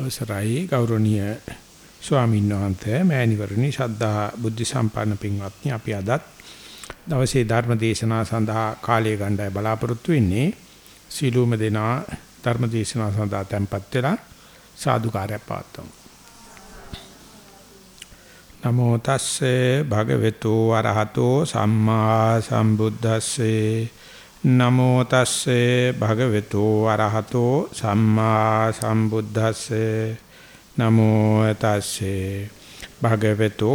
අවසරයි ගෞරවනීය ස්වාමීන් වහන්සේ මෑණිවරණි ශ්‍රද්ධා බුද්ධ සම්පන්න පින්වත්නි අපි අදත් දවසේ ධර්ම දේශනාව සඳහා කාලය ගණ්ඩාය බලාපොරොත්තු වෙන්නේ. සීලූම දෙනා ධර්ම දේශනාව සඳහා tempත් වෙලා සාදුකාරයක් පවත්වමු. නමෝ තස්සේ භගවතු වරහතෝ සම්මා සම්බුද්දස්සේ නමෝ තස්සේ භගවතු අරහතෝ සම්මා සම්බුද්දස්සේ. නමෝ තස්සේ භගවතු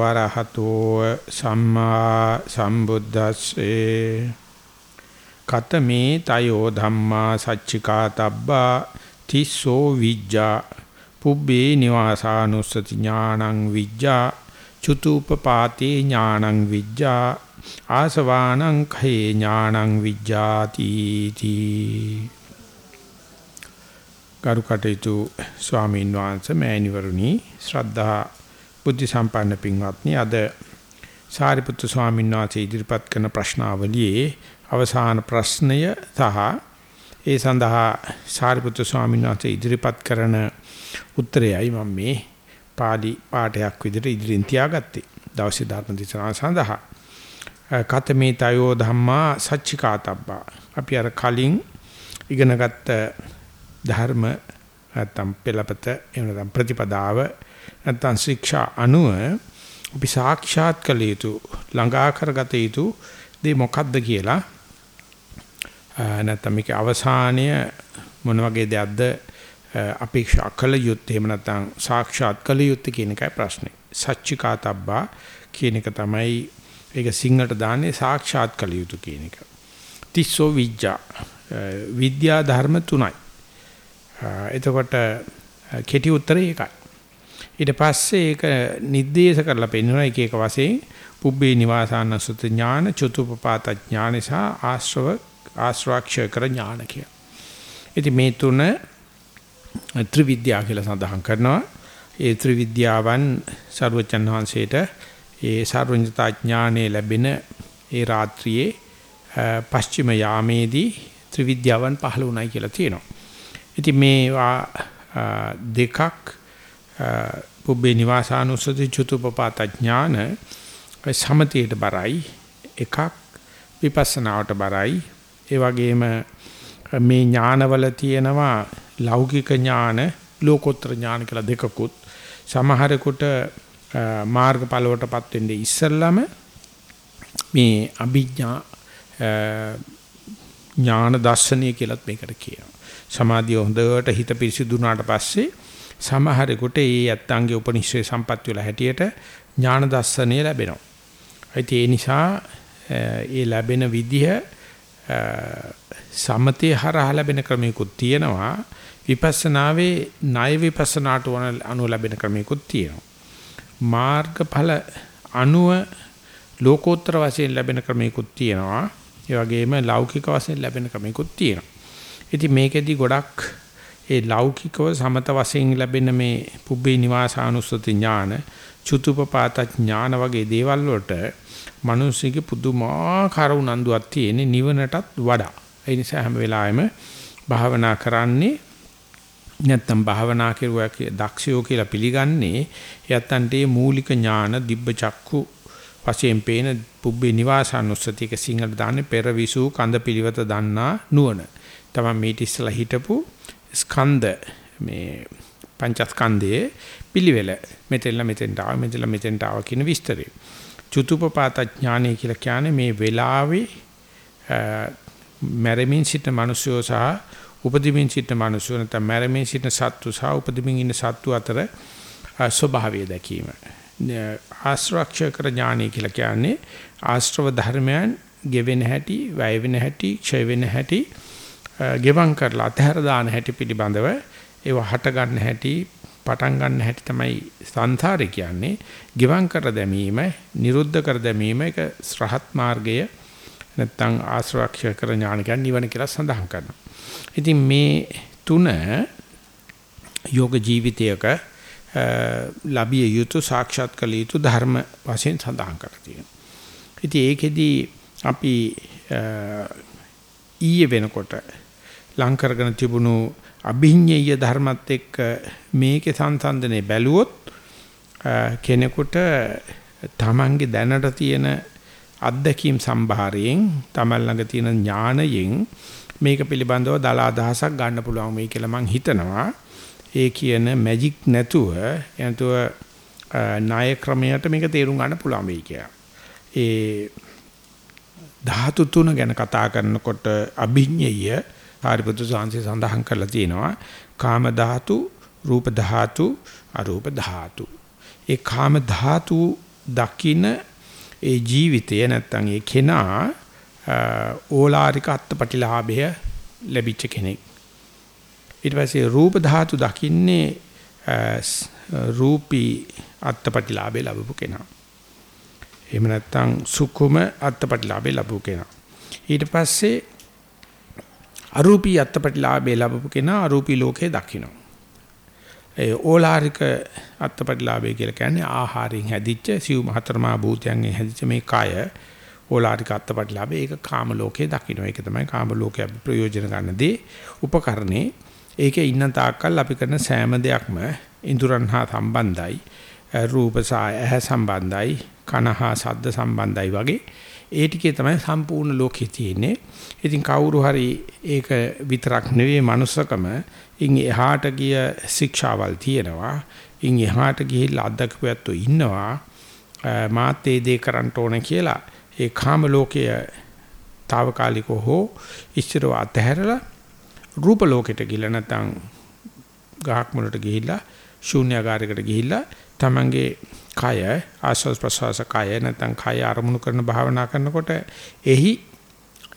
අරහතෝ සම්මා සම්බුද්දස්සේ. කතමේ තයෝ ධම්මා සච්චිකා තබ්බා තිස්සෝ විජ්ජා. පුබ්බේ නිවාසානුස්සති ඥානං විජ්ජා. චුතුපපාතේ ඥානං විජ්ජා. ආසවානං khේ ඥානං විජ්ජාති තී කරුකටේතු ස්වාමීන් වහන්සේ මෑණිවරුනි ශ්‍රද්ධා බුද්ධ සම්පන්න පින්වත්නි අද සාරිපුත්තු ස්වාමීන් වහන්සේ ඉදිරිපත් කරන ප්‍රශ්නාවලියේ අවසාන ප්‍රශ්නය සහ ඒ සඳහා සාරිපුත්තු ස්වාමීන් වහන්සේ ඉදිරිපත් කරන උත්තරයයි මම මේ පාලි පාඨයක් විදිහට ඉදිරියෙන් තියාගත්තේ. දවසේ ධර්ම දේශනාව සඳහා. කතමේ තයෝ ධම්මා සච්චිකාතබ්බා. අපි අර කලින් ඉගෙනගත්ත ධර්ම නැත්තම් පෙළපත එහෙම නැත්නම් ප්‍රතිපදාව නැත්තම් ශික්ෂා අනුව අපි සාක්ෂාත් කළ යුතු ළඟා කරගත යුතු දේ මොකක්ද කියලා නැත්තම් මේකේ අවසානය මොන වගේ දෙයක්ද අපේක්ෂා කළ යුත්තේ එහෙම නැත්නම් සාක්ෂාත් කළ යුත්තේ කියන එකයි ප්‍රශ්නේ. සච්චිකාතබ්බා කියන එක තමයි ඒක සිංහලට දාන්නේ සාක්ෂාත් කළ යුතු කියන එක. තිස්සෝ විජ්ජා විද්‍යා ධර්ම තුනයි. එතකොට කෙටි උත්තරේ ඒකයි. ඊට පස්සේ ඒක නිर्देश කරලා පෙන්නනවා එක එක වශයෙන් පුබ්බේ නිවාසාන සුත ඥාන චතුපපාත ඥාන සහ ආශ්‍රව ආශ්‍රාක්ෂය කර ඥාන කිය. ඉතින් මේ තුන ත්‍රිවිද්‍යා කියලා සඳහන් කරනවා. ඒ ත්‍රිවිද්‍යාවන් සර්වචන් වහන්සේට ඒ සර්වඥතා ඥානයේ ලැබෙන ඒ රාත්‍රියේ පස්චිම යාමේදී ත්‍රිවිද්‍යාවන් පහළ වුණයි කියලා තියෙනවා. ඉතින් මේවා දෙකක් පුබ්බේ නිවාසානුස්සති චතුපපාත ඥාන සමතියට බරයි එකක් විපස්සනාවට බරයි ඒ වගේම මේ ඥානවල තියෙනවා ලෞකික ඥාන ලෝකෝත්තර ඥාන කියලා දෙකකුත් සමහරෙකුට මාර්ගඵල වලටපත් වෙන්නේ ඉස්සල්ලාම මේ අභිඥා ඥාන දර්ශනීය කියලත් මේකට කියනවා. සමාධිය හොඳට හිත පිරිසිදුනාට පස්සේ සමහරෙකුට ඒ යත්තන්ගේ උපනිශ්‍රේ සම්පත් වල හැටියට ඥාන දර්ශනීය ලැබෙනවා. ඒ නිසා ඒ ලැබෙන විදිහ සමතේ හරහා ලැබෙන ක්‍රමිකුත් තියෙනවා. විපස්සනාවේ ණය විපස්සනාට වන අනුව ලැබෙන ක්‍රමිකුත් තියෙනවා. මාර්ගඵල අනුව ලෝකෝත්තර වශයෙන් ලැබෙන ක්‍රමිකුත් තියෙනවා. ඒ වගේම ලෞකික වශයෙන් ලැබෙන ක්‍රමිකුත් තියෙනවා. ඉතින් මේකෙදි ගොඩක් ඒ ලෞකිකව සමත වශයෙන් ලැබෙන මේ පුබ්බේ නිවාසානුස්සති ඥාන, චුතුපපාත ඥාන වගේ දේවල් වලට මිනිස්සුගේ පුදුමාකාර උනන්දුවක් තියෙන නිවනටත් වඩා. ඒ නිසා හැම වෙලාවෙම භාවනා කරන්නේ නැත්තම් භාවනා කරුවා දක්ෂයෝ කියලා පිළිගන්නේ යත්තන්ට මේ මූලික ඥාන දිබ්බ චක්කු වශයෙන් පේන පුබ්බේ නිවාසානුස්සතික සිංහල දාන්නේ පෙරවිසු කඳ පිළිවෙත දන්නා නුවණ. තමයි මේ ඉස්සලා හිටපු ස්කන්ධ මේ පංචස්කන්ධයේ පිළිවෙල මෙතෙල්ලා මෙතෙන්ට ආව මෙතෙල්ලා මෙතෙන්ට ආව කියන විස්තරය. චුතුපපාත ඥානය කියලා කියන්නේ මේ වෙලාවේ මැරෙමින් සිට මිනිස්සුયો සහ උපදිමින් සිටින මිනිස්සු නැත්නම් මැරෙමින් සිටින සත්තු සහ උපදිමින් ඉන්න සත්තු අතර ස්වභාවය දැකීම. ආශ්‍රක්ෂ කර ඥානය කියලා කියන්නේ ආශ්‍රව ධර්මයන් ගෙවෙන හැටි, වැය වෙන හැටි, ක්ෂය වෙන හැටි, ගෙවම් කරලා අතහැර දාන හැටි පිළිබඳව ඒව හට ගන්න හැටි, පටන් ගන්න හැටි තමයි සංසාරේ කියන්නේ. ගෙවම් කර දැමීම, නිරුද්ධ කර දැමීම එක ශ්‍රහත් මාර්ගය නැත්නම් ආශ්‍රක්ෂ කර ඥාන කියන්නේ නිවන කියලා සඳහන් කරනවා. ඉතින් මේ තුන යෝග ජීවිතයක ලැබිය යුතු සාක්ෂාත් කළ යුතු ධර්ම වශයෙන් සඳහන් කරලා තියෙනවා. ඉතින් ඒකෙදි අපි ඊයේ වෙනකොට ලං කරගෙන තිබුණු අභිඤ්ඤය ධර්මත් එක්ක මේකේ සංසන්දනේ බැලුවොත් කෙනෙකුට තමන්ගේ දැනට තියෙන අත්දැකීම් සම්භාරයෙන් තමන් ළඟ තියෙන ඥානයෙන් මේක පිළිබඳව දල අදහසක් ගන්න පුළුවන් මේ කියලා මම හිතනවා. ඒ කියන මැජික් නැතුව එනතුව ණය ක්‍රමයට මේක තේරුම් ගන්න පුළුවන් වෙයි කියලා. ඒ ධාතු තුන ගැන කතා කරනකොට අභිඤ්ඤය හරිපුත්‍ර සාංශය සඳහන් කරලා තියෙනවා. කාම ධාතු, රූප ධාතු, අරූප ධාතු. ඒ කාම ධාතු දකින ඒ ජීවිතය නැත්තම් ඒ කෙනා ඕලාරික අත්පටිලාභය ලැබිච්ච කෙනෙක්. ඊට පස්සේ රූප ධාතු දකින්නේ රූපී අත්පටිලාභය ලැබපු කෙනා. එහෙම නැත්තම් සුකුම අත්පටිලාභය ලැබපු කෙනා. ඊට පස්සේ අරූපී අත්පටිලාභය ලැබපු කෙනා අරූපී ලෝකේ දකිනවා. ඒ ඕලාරික අත්පටිලාභය කියලා කියන්නේ ආහාරයෙන් හැදිච්ච සිව් හතරමා භූතයන්ගෙන් හැදිච්ච මේ කය ඕලාරික අත්පටිලාභය ඒක කාම ලෝකයේ දකින්න. ඒක තමයි කාම ලෝකයේ අපි ප්‍රයෝජන ගන්න දේ උපකරණේ. ඒකේ ඉන්න තාක්කල් අපි කරන සෑම දෙයක්ම ඉඳුරන් හා සම්බන්ධයි. රූප සහ ඇහැ සම්බන්ධයි. කන හා ශබ්ද සම්බන්ධයි වගේ ඒ ටිකේ තමයි සම්පූර්ණ ලෝකේ තියෙන්නේ. ඉතින් කවුරු හරි ඒක විතරක් නෙවෙයි manussකම ඉන් එහාට ගිය ශික්ෂාවල් තියෙනවා. ඉන් එහාට ගිහිල්ලා අත්දකපුවත්තු ඉන්නවා. මාත් ඒ දේ කරන්න ඕන කියලා ඒ කාම ලෝකයේ తాවකාලිකව හෝ ඉස්තරව අතහැරලා රූප ලෝකෙට ගිහිල්ලා නැත්නම් ගහක් මුලට ගිහිල්ලා ශූන්‍යාකාරයකට ගිහිල්ලා තමන්ගේ කය ආස්වාස් ප්‍රසවාස කය නැත්නම් කය අරමුණු කරන භාවනා කරනකොට එහි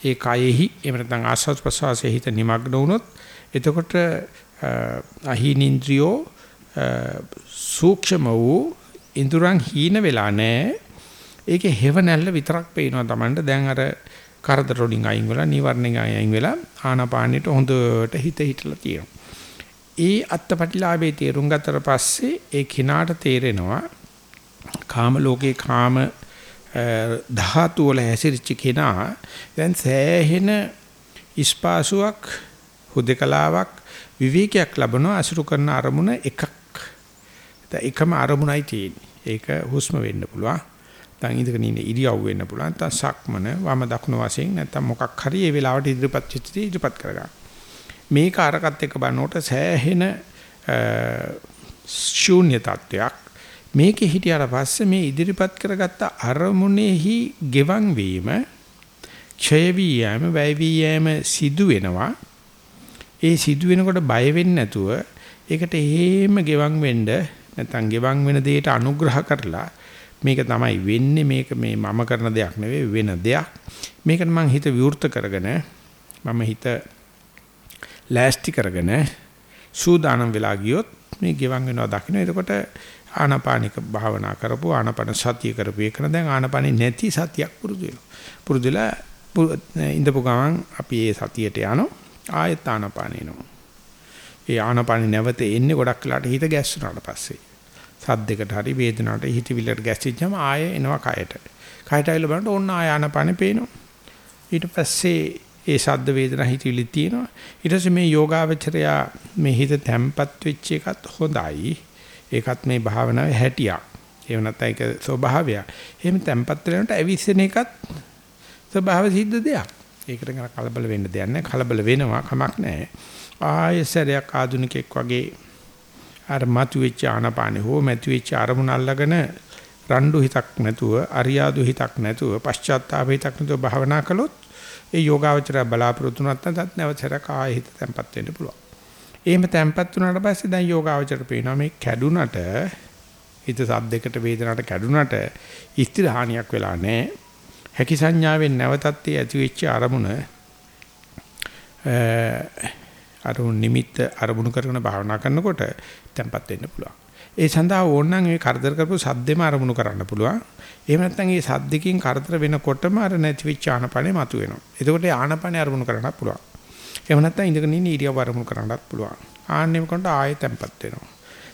ඒ කයෙහි එහෙම නැත්නම් ආස්වාස් ප්‍රසවාසයේ හිත නිමග්න වුණොත් එතකොට අහිනින්ද්‍රියෝ සූක්ෂම වූ ඉඳුරන් හීන වෙලා නැහැ. ඒකේ හේව නැල්ල විතරක් පේනවා Tamanට. දැන් අර කරදර වලින් අයින් වෙලා, නිවර්ණෙන් අයින් වෙලා ආනාපානෙට හොඳට හිත හිටලා තියෙනවා. ඒ අත්පටිලාභේ තේරුම් ගත්තට පස්සේ ඒ කිනාට තේරෙනවා කාම ලෝකේ කාම ධාතු වල හැසිරෙච්ච කෙනා දැන් සෑහෙන ඉස්පාසුවක් හුදකලාවක් විවේකයක් ලැබනවා අසුරු කරන අරමුණ එකක්. එකම අරමුණයි තියෙන්නේ. ඒක හුස්ම වෙන්න පුළුවන්. නැත්නම් ඉඳගෙන ඉන්න ඉරියව් වෙන්න පුළුවන්. නැත්නම් සක්මන වම දකුණු වශයෙන් නැත්නම් මොකක් හරි ඒ වෙලාවට ඉදිරිපත් වෙච්ච ඉදිරිපත් කරගන්න. මේක අරකට එක්ක බලනකොට සෑහෙන ශූන්‍ය තත්වයක්. මේකේ හිටියාට පස්සේ මේ ඉදිරිපත් කරගත්ත අරමුණෙහි ගෙවන් වීම ක්ෂය වීයම වැය වීයම සිදු වෙනවා ඒ සිදු වෙනකොට බය වෙන්නේ නැතුව ඒකට හේම ගෙවන් වෙන්න නැත්නම් ගෙවන් වෙන දෙයට අනුග්‍රහ කරලා මේක තමයි වෙන්නේ. මේක මේ මම කරන දෙයක් නෙවෙයි වෙන දෙයක්. මේකට මං හිත විවෘත කරගෙන මම හිත ලෑස්ති කරගෙන සූදානම් වෙලා ගියොත් මේ ගෙවන් වෙනවා දකින්න. එතකොට ආනාපානික භාවනා කරපුවා ආනාපාන සතිය කරපු එක දැන් ආනාපානෙ නැති සතියක් පුරුදු වෙනවා. පුරුදුලා ඉඳපු ගමන් අපි ඒ සතියට යනවා. ආයෙත් ආනපානිනවා. ඒ ආනපානි නැවත එන්නේ ගොඩක් වෙලාට හිත ගැස්සුනාට පස්සේ. සද්දයකට හරි වේදනාවට හිතවිල්ලට ගැස්සිච්චම ආයෙ එනවා කයට. කයට ඇවිල්ලා බලනකොට ඕන්න ආය ආනපානෙ පේනවා. ඊට පස්සේ ඒ සද්ද වේදනා හිතවිලි තියෙනවා. ඊට පස්සේ මේ යෝගාවචරයා මේ හිත තැම්පත් වෙච්ච එකත් හොඳයි. ඒකත් මේ භාවනාවේ හැටියක්. ඒව නැත්නම් ඒක ස්වභාවයක්. එහෙම තැම්පත් වෙනකොට ඇවිස්සෙන එකත් ස්වභාව සිද්ධ දෙයක්. ඒකට ගන්න කලබල වෙන්න දෙයක් නැහැ. කලබල වෙනවා කමක් නැහැ. ආයෙසරයක් ආදුනිකෙක් වගේ අර මතුවෙච්ච ආනපානෙ හෝ මතුවෙච්ච අරමුණ අල්ලගෙන රණ්ඩු හිතක් නැතුව අරියාදු හිතක් නැතුව පශ්චාත්තාප හිතක් නැතුව භාවනා කළොත් ඒ යෝගාවචරය බලාපොරොත්තු නැත්නම් නැවතර කාය හිත තැම්පත් වෙන්න පුළුවන්. එහෙම තැම්පත් වුණාට පස්සේ දැන් යෝගාවචරයට පේනවා මේ කැඩුනට හිත සද්දයකට වේදනකට කැඩුනට ස්ථිර හානියක් වෙලා නැහැ. හැකි සංඥාවෙන් නැවතත් ඒ ඇති වෙච්ච අරමුණ අරමුණ නිමිත්ත අරමුණු කරගෙන භාවනා කරනකොට තැම්පත් වෙන්න පුළුවන්. ඒ සඳහා ඕනනම් මේ කරදර කරපු සද්දෙම අරමුණු කරන්න පුළුවන්. එහෙම නැත්නම් මේ සද්දකින් කරදර වෙනකොටම අර නැති වෙච්ච ආනපනේ මතුවෙනවා. එතකොට ඒ ආනපනේ අරමුණු කරන්නත් පුළුවන්. එහෙම නැත්නම් ඉඳගෙන ඉන්න ඉරියව් අරමුණු කරන්නත් පුළුවන්. ආන්නෙම කොට ආයෙ තැම්පත් වෙනවා.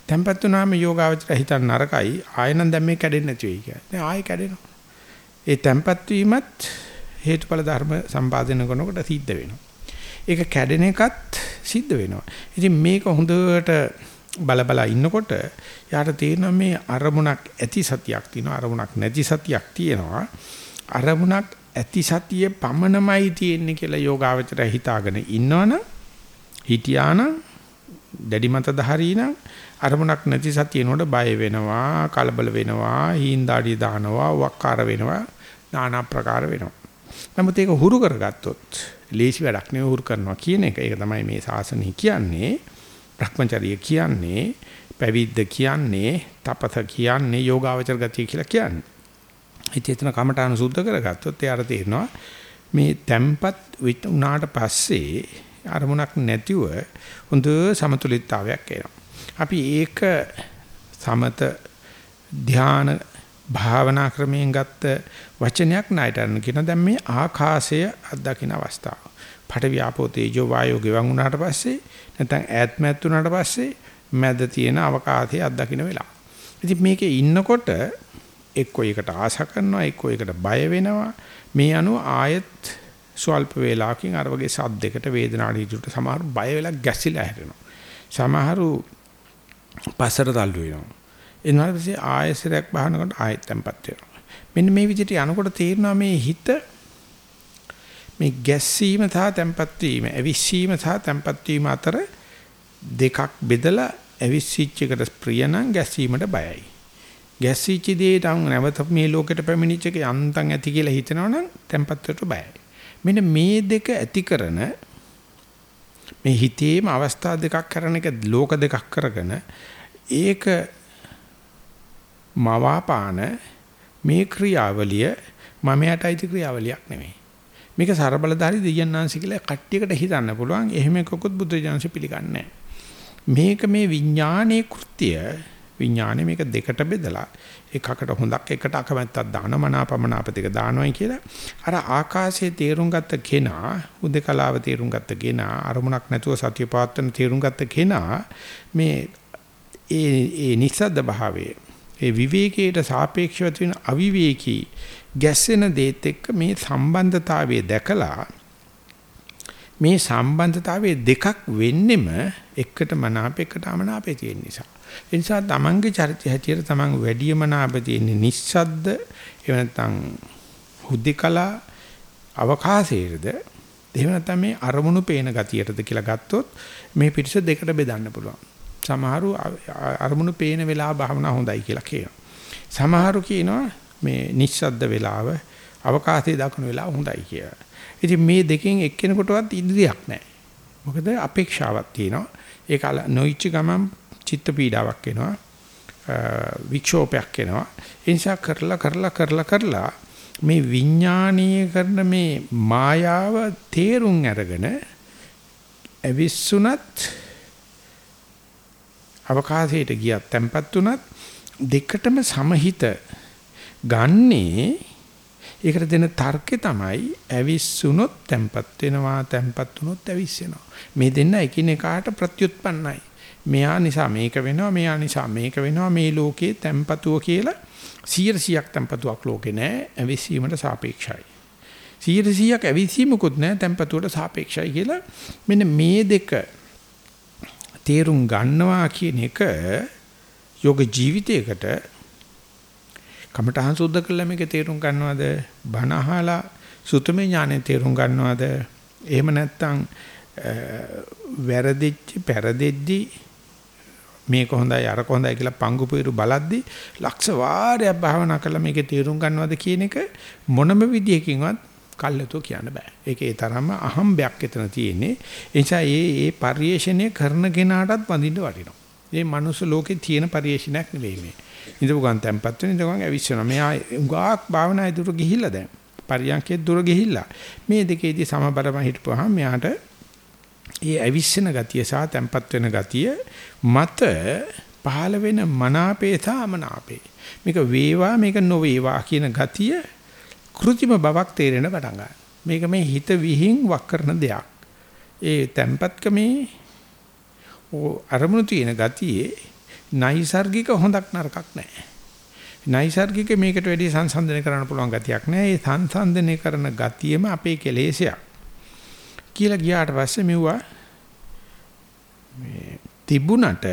තැම්පත් වුණාම යෝගාවචර හිතන්න නරකයි. ආයෙ නම් දැන් මේ කැඩෙන්නේ නැති වෙයි කියන්නේ. දැන් ආයෙ කැඩෙනවා. ඒ තැම්පත් වීමත් හේතුඵල ධර්ම සම්පාදනය කරනකොට සිද්ධ වෙනවා. ඒක කැඩෙන එකත් සිද්ධ වෙනවා. ඉතින් මේක හොඳට බලබලා ඉන්නකොට යාට තේරෙනවා මේ අරමුණක් ඇති සතියක් තියෙනවා අරමුණක් නැති සතියක් තියෙනවා. අරමුණක් ඇති සතිය පමණමයි තියෙන්නේ කියලා යෝගාවචරය හිතාගෙන ඉන්නවනම් හිටියානම් දැඩි මතධාරීනම් අරමුණක් නැති සතියනොට බය වෙනවා කලබල වෙනවා හීන්දාඩිය දානවා වක්කාර වෙනවා নানা ප්‍රකාර වෙනවා නමුත් ඒක හුරු කරගත්තොත් ලේසි වැඩක් නෙවෙයි හුරු කරනවා කියන එක ඒක තමයි මේ ශාසනය කියන්නේ Brahmacharya කියන්නේ පැවිද්ද කියන්නේ තපත කියන්නේ යෝගාවචර ගතිය කියලා කියන්නේ ඉතින් කමඨාන සුද්ධ කරගත්තොත් එයාට තේරෙනවා මේ තැම්පත් වුණාට පස්සේ අරමුණක් නැතිව හොඳ සමතුලිතතාවයක් එනවා. අපි ඒක සමත ධාන භාවනා ක්‍රමයෙන් ගත්ත වචනයක් ණයටරන කියන දැන් මේ ආකාශය අත්දකින්න අවස්ථාව. පඨ ව්‍යාපෝ තේජෝ වායෝ ගෙවන් වුණාට පස්සේ නැත්නම් ඈත්මැත් වුණාට පස්සේ මැද තියෙන අවකාශය අත්දකින්න වෙලා. ඉතින් මේකේ ඉන්නකොට එක්කෝ ඒකට ආශ කරනවා එක්කෝ ඒකට බය වෙනවා. මේ අනුව ආයෙත් ස්වල්ප වේලාවකින් අර වගේ සද්දයකට වේදනාවට හිතුවට සමහර බය වෙලා ගැසිලා හැරෙනවා. සමහරු පස්සට තල්ලු වෙනවා. එනවා පස්සේ ආයෙසරයක් බහනකොට ආයෙත් tempත් වෙනවා. මෙන්න මේ විදිහට යනකොට තේරෙනවා මේ හිත මේ ගැස්සීම සහ tempත් වීම ඇවිස්සීම සහ tempත් වීම අතර දෙකක් බෙදලා ඇවිස්සිච්ච එකට ප්‍රිය නම් ගැස්සීමට බයයි ගැස්සීච්ච දේට නැවත මේ ලෝකෙට පැමිණිච්ච එක යන්තම් ඇති කියලා හිතනවනම් tempත්තට බයයි. මෙන්න මේ දෙක ඇති කරන මේ හිතේම අවස්ථා දෙකක් කරන එක ලෝක දෙකක් කරගෙන ඒක මවාපාන මේ ක්‍රියාවලිය මම යටයිති ක්‍රියාවලියක් නෙමෙයි. මේක ਸਰබලධාරි දෙයයන්ාංශ කියලා කට්ටියකට හිතන්න පුළුවන්. එහෙම එකකුත් බුද්ධ ජානසෙ පිළිගන්නේ මේක මේ විඥානයේ කෘත්‍ය. විඥානේ මේක දෙකට බෙදලා එකකට හොඳක් එකට අකමැත්තක් දාන මනාපමනාප දෙක දානවයි කියලා. අර ආකාශයේ තේරුම් ගත්ත කෙනා උදකලාව තේරුම් ගත්ත කෙනා අරමුණක් නැතුව සතිය පවත්වන තේරුම් ගත්ත කෙනා මේ ඒ ඒ නිසද්ද භාවයේ ඒ විවේකයට සාපේක්ෂව තියෙන අවිවේකී ගැස්සෙන දේත් එක්ක මේ සම්බන්ධතාවය දැකලා මේ සම්බන්ධතාවයේ දෙකක් වෙන්නෙම එකට මනාප එකට අමනාපේ තියෙන නිසා ඒ නිසා තමන්ගේ චරිතය හැටියට තමන් වැඩියම නාප තියෙන්නේ නිස්සද්ද එහෙම නැත්නම් හුදෙකලා අවකාශයේද එහෙම නැත්නම් මේ අරමුණු පේන ගතියටද කියලා ගත්තොත් මේ පිටිස දෙකට බෙදන්න පුළුවන්. සමහරු අරමුණු පේන වෙලාව භාවනා හොඳයි කියලා කියනවා. සමහරු කියනවා මේ නිස්සද්ද වෙලාව අවකාශයේ දක්වන වෙලාව හොඳයි කියලා. ඉතින් මේ දෙකෙන් එක්කෙනෙකුටවත් ඉදිරියක් නැහැ. මොකද අපේක්ෂාවක් තියෙනවා. ඒක නොයිච්ච ගමන් චිත්ත පීඩාවක් එනවා වික්ෂෝපයක් එනවා ඒ නිසා කරලා කරලා කරලා කරලා මේ විඥානීය කරන මේ මායාව තේරුම් අරගෙන අවිස්සුනත් අවකාශයට ගියත් tempat උනත් දෙකටම සමහිත ගන්නේ ඒකට දෙන තර්කේ තමයි ඇවිස්සුනොත් tempat වෙනවා tempat උනොත් ඇවිස්සෙනවා. මේ දෙන්න එකිනෙකාට ප්‍රත්‍යুৎපන්නයි. මෙයා නිසා මේක වෙනවා මෙයා නිසා මේක වෙනවා මේ ලෝකේ tempatuව කියලා 100ක් tempatuවක් ලෝකේ නැහැ ඇවිස්සීමට සාපේක්ෂයි. 100ක් ඇවිස්සීමකුත් නැහැ tempatuවට සාපේක්ෂයි කියලා මෙන්න මේ දෙක තේරුම් ගන්නවා කියන එක යෝග ජීවිතයකට කමඨහං සුද්ධ කළා මේක තේරුම් ගන්නවද බණ අහලා සුතමේ ඥානෙ තේරුම් ගන්නවද එහෙම නැත්නම් වැරදිච්ච පෙරදෙද්දි මේක හොඳයි අරක හොඳයි කියලා පංගු පිරු බලද්දි ලක්ෂ වාරයක් භාවනා කළා මේකේ තීරුම් ගන්නවද කියන එක මොනම විදියකින්වත් කල්යතෝ කියන්න බෑ. ඒකේ තරම්ම අහම්බයක් එතන තියෙන්නේ. ඒ නිසා මේ මේ පරිේශණය කරන කෙනාටත් වඳින්න වටිනවා. මේ මනුස්ස ලෝකේ තියෙන පරිේශණයක් නෙවෙයි මේ. ඉඳපු ගමන් තැම්පත් වෙන ඉඳපු ගමන් ඇවිස්සනවා. මෙයා උගාක් භාවනා ඉදිරිය ගිහිල්ලා දැන්. පරියන්කේ දුර ගිහිල්ලා. මේ දෙකේදී සමබරම හිටපුවාම මෙයාට ඒ අවිස්සන ගතිය සහ තැම්පත් වෙන ගතිය මත පහළ වෙන මනාපේ සහ අමනාපේ මේක වේවා මේක නොවේවා කියන ගතිය કૃතිම බවක් තේරෙන පටන් ගන්නවා මේක මේ හිත විහිං වක් කරන දෙයක් ඒ තැම්පත්කමේ අරමුණු තියෙන ගතියේ නයිසાર્ගික හොඳක් නරකක් නැහැ නයිසાર્ගික මේකට වැඩි සංසන්දනය කරන්න පුළුවන් ගතියක් නැහැ ඒ සංසන්දනය කරන ගතියම අපේ කෙලෙසයක් කියලා ගියාට පස්සේ මෙවුවා මේ තිබුණට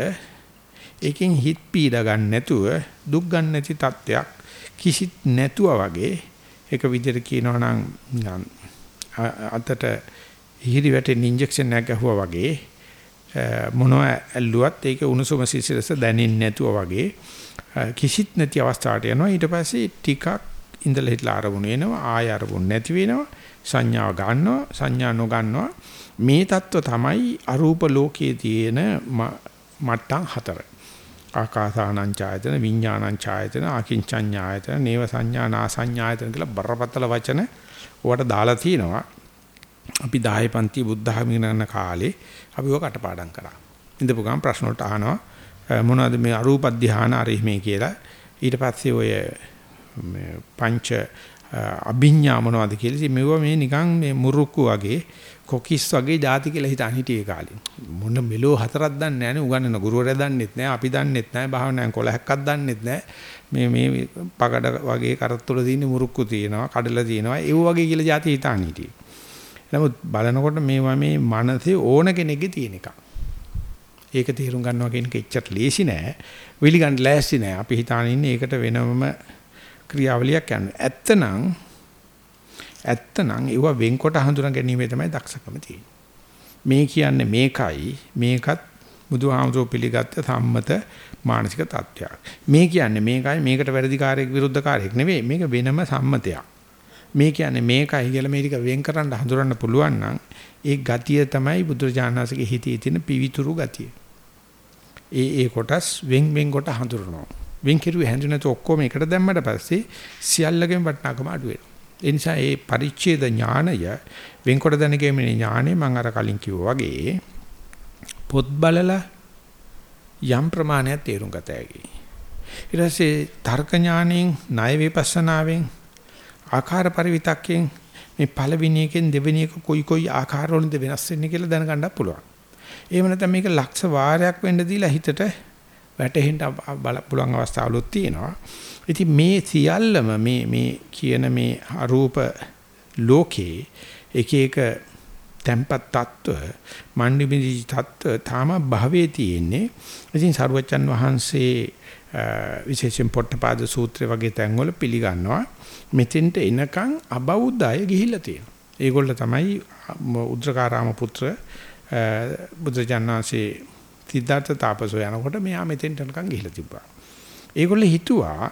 ඒකෙන් හිත පීඩ ගන්න නැතුව දුක් ගන්න නැති තත්ත්වයක් කිසිත් නැතුව වගේ ඒක විදිහට කියනවා නම් අතට හිරි වැටෙන ඉන්ජෙක්ෂන් එකක් ගහුවා වගේ මොනව ඇල්ලුවත් ඒක උණුසුම සිසිලස දැනෙන්නේ නැතුව වගේ කිසිත් නැති අවස්ථාවට යනවා. ඊට පස්සේ ටිකක් ඉඳලා හිටලා ආරමුණු වෙනවා ආය ආරමුණු නැති වෙනවා සංඥාව ගන්නවා සංඥා නොගන්නවා. මේ தত্ত্ব තමයි අරූප ලෝකයේ තියෙන මට්ටම් හතර. ආකාසානං ඡායතන විඥානං ඡායතන අකින්චඤ්ඤායතන නේව සංඥා නා සංඥායතන කියලා බරපතල වචන ඔකට දාලා තිනවා අපි 10 පන්ති බුද්ධ ධර්ම ගණන කාලේ අපි ඔය කටපාඩම් කරා ඉඳපු ගමන් ප්‍රශ්න වලට අහනවා මොනවද මේ අරූප ධානා අරිහිමේ කියලා ඊට පස්සේ ඔය පංච අභිඥා මොනවද කියලා ඉතින් මෙව මේ නිකන් මේ මුරුක්කු වගේ කොකිස් වගේ ಜಾති කියලා හිතන් හිටියේ කාලේ. මොන මෙලෝ හතරක් දන්නේ නැහැ නේ උගන්නන ගුරුවරයා දන්නෙත් නැහැ අපි දන්නෙත් නැහැ භාවනාවෙන් කොලහක්වත් දන්නෙත් නැහැ. මේ මේ පකඩ වගේ කරත්තුල තියෙන මුරුක්කු තියෙනවා කඩලා තියෙනවා ඒව වගේ කියලා ಜಾති හිතන් හිටියේ. නමුත් බලනකොට මේවා මේ මනසේ ඕන කෙනෙක්ගේ තියෙන එකක්. ඒක තේරුම් ගන්නවා කියන එක එච්චර ලේසි නෑ. විලි ගන්න ලෑස්ති නෑ. අපි හිතාන ඉන්නේ ඒකට වෙනම ක්‍රියාවලියක් යනවා. ඇත්තනම් ඇත්තනම් ඒව වෙන්කොට හඳුනා ගැනීම තමයි දක්ෂකම තියෙන්නේ. මේ කියන්නේ මේකයි මේකත් බුදුහාමුදුරුවෝ පිළිගත්ත සම්මත මානසික තත්ත්වයක්. මේ කියන්නේ මේකයි මේකට වැඩිකාරයෙක් විරුද්ධකාරයෙක් නෙවෙයි මේක වෙනම සම්මතයක්. මේ කියන්නේ මේකයි කියලා මේ ටික වෙන් කරන්න හඳුනන්න පුළුවන් නම් ඒ ගතිය තමයි බුදුරජාණන්සේගේ හිතේ තියෙන පිවිතුරු ගතිය. ඒ ඒ කොටස් වෙන් වෙන් කොට හඳුනනවා. වෙන් කිරුවේ හැඳුනනත ඔක්කොම එකට දැම්මට පස්සේ සියල්ලගෙන් වටිනාකම අඩු වෙනවා. ඒ නිසා මේ පරිච්ඡේද ඥානය වෙන්කොට දැනගැනීමේ ඥානය මම අර කලින් කිව්වා වගේ පොත් බලලා යම් ප්‍රමාණයක් තේරුම් ගත හැකියි. ඊට පස්සේ තර්ක ඥාණයෙන් ණය විපස්සනාවෙන් ආකාර පරිවිතක්යෙන් මේ පළවෙනි එකෙන් දෙවෙනි එක කොයි කොයි ආකාරවලින්ද වෙනස් වෙන්නේ කියලා දැනගන්න පුළුවන්. එහෙම නැත්නම් මේක ලක්ෂ වාරයක් වෙන්න දීලා හිතට වැටෙන්න පුළුවන් අවස්ථාවලුත් තියෙනවා. ඉතින් මේ සියල්ලම මේ මේ කියන මේ අරූප ලෝකේ එක එක tempat tattwa මණ්ඩිමිදි tattwa තාම භවයේ තියෙන්නේ. ඉතින් සරුවච්චන් වහන්සේ විශේෂයෙන් පොට්ටපාද සූත්‍රය වගේ තැන්වල පිළිගන්නවා. මෙතෙන්ට එනකන් අබෞද්ධය ගිහිල්ලා තියෙනවා. ඒගොල්ල තමයි උද්දකාරාම පුත්‍ර බුදුජානනාංශේ සිද්ධාර්ථ තාපසෝ යනකොට මෙයා මෙතෙන්ට නිකන් ගිහිලා තිබ්බා. ඒගොල්ලෝ හිතුවා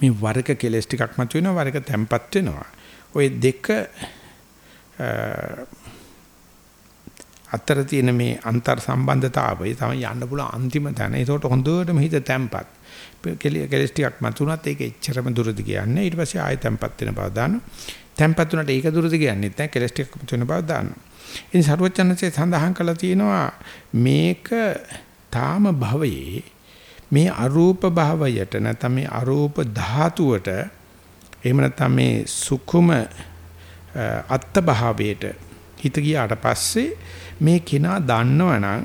මේ වර්ග කෙලස් ටිකක් මත වෙනවා වර්ග තැම්පත් වෙනවා. ওই දෙක අතර තියෙන මේ අන්තර් සම්බන්ධතාවය තමයි යන්න පුළුවන් අන්තිම තැන. ඒකට හොඳටම හිත තැම්පත්. කෙලස් ටිකක් මතුණත් ඒක එච්චරම දුරදි කියන්නේ. ඊට පස්සේ ආයෙ තැම්පත් වෙන බව දානවා. තැම්පත් වුණාට ඒක දුරදි කියන්නේ නැහැ. කෙලස් ටිකක් මතුවෙන බව දානවා. ඉතින් සරුවචනසේ සඳහන් කළා තියෙනවා මේක තාම භවයේ මේ අරූප භාවයට නැත්නම් මේ අරූප ධාතුවට එහෙම නැත්නම් මේ සුකුම අත්ත භාවයට හිත ගියාට පස්සේ මේ කෙනා දන්නවනම්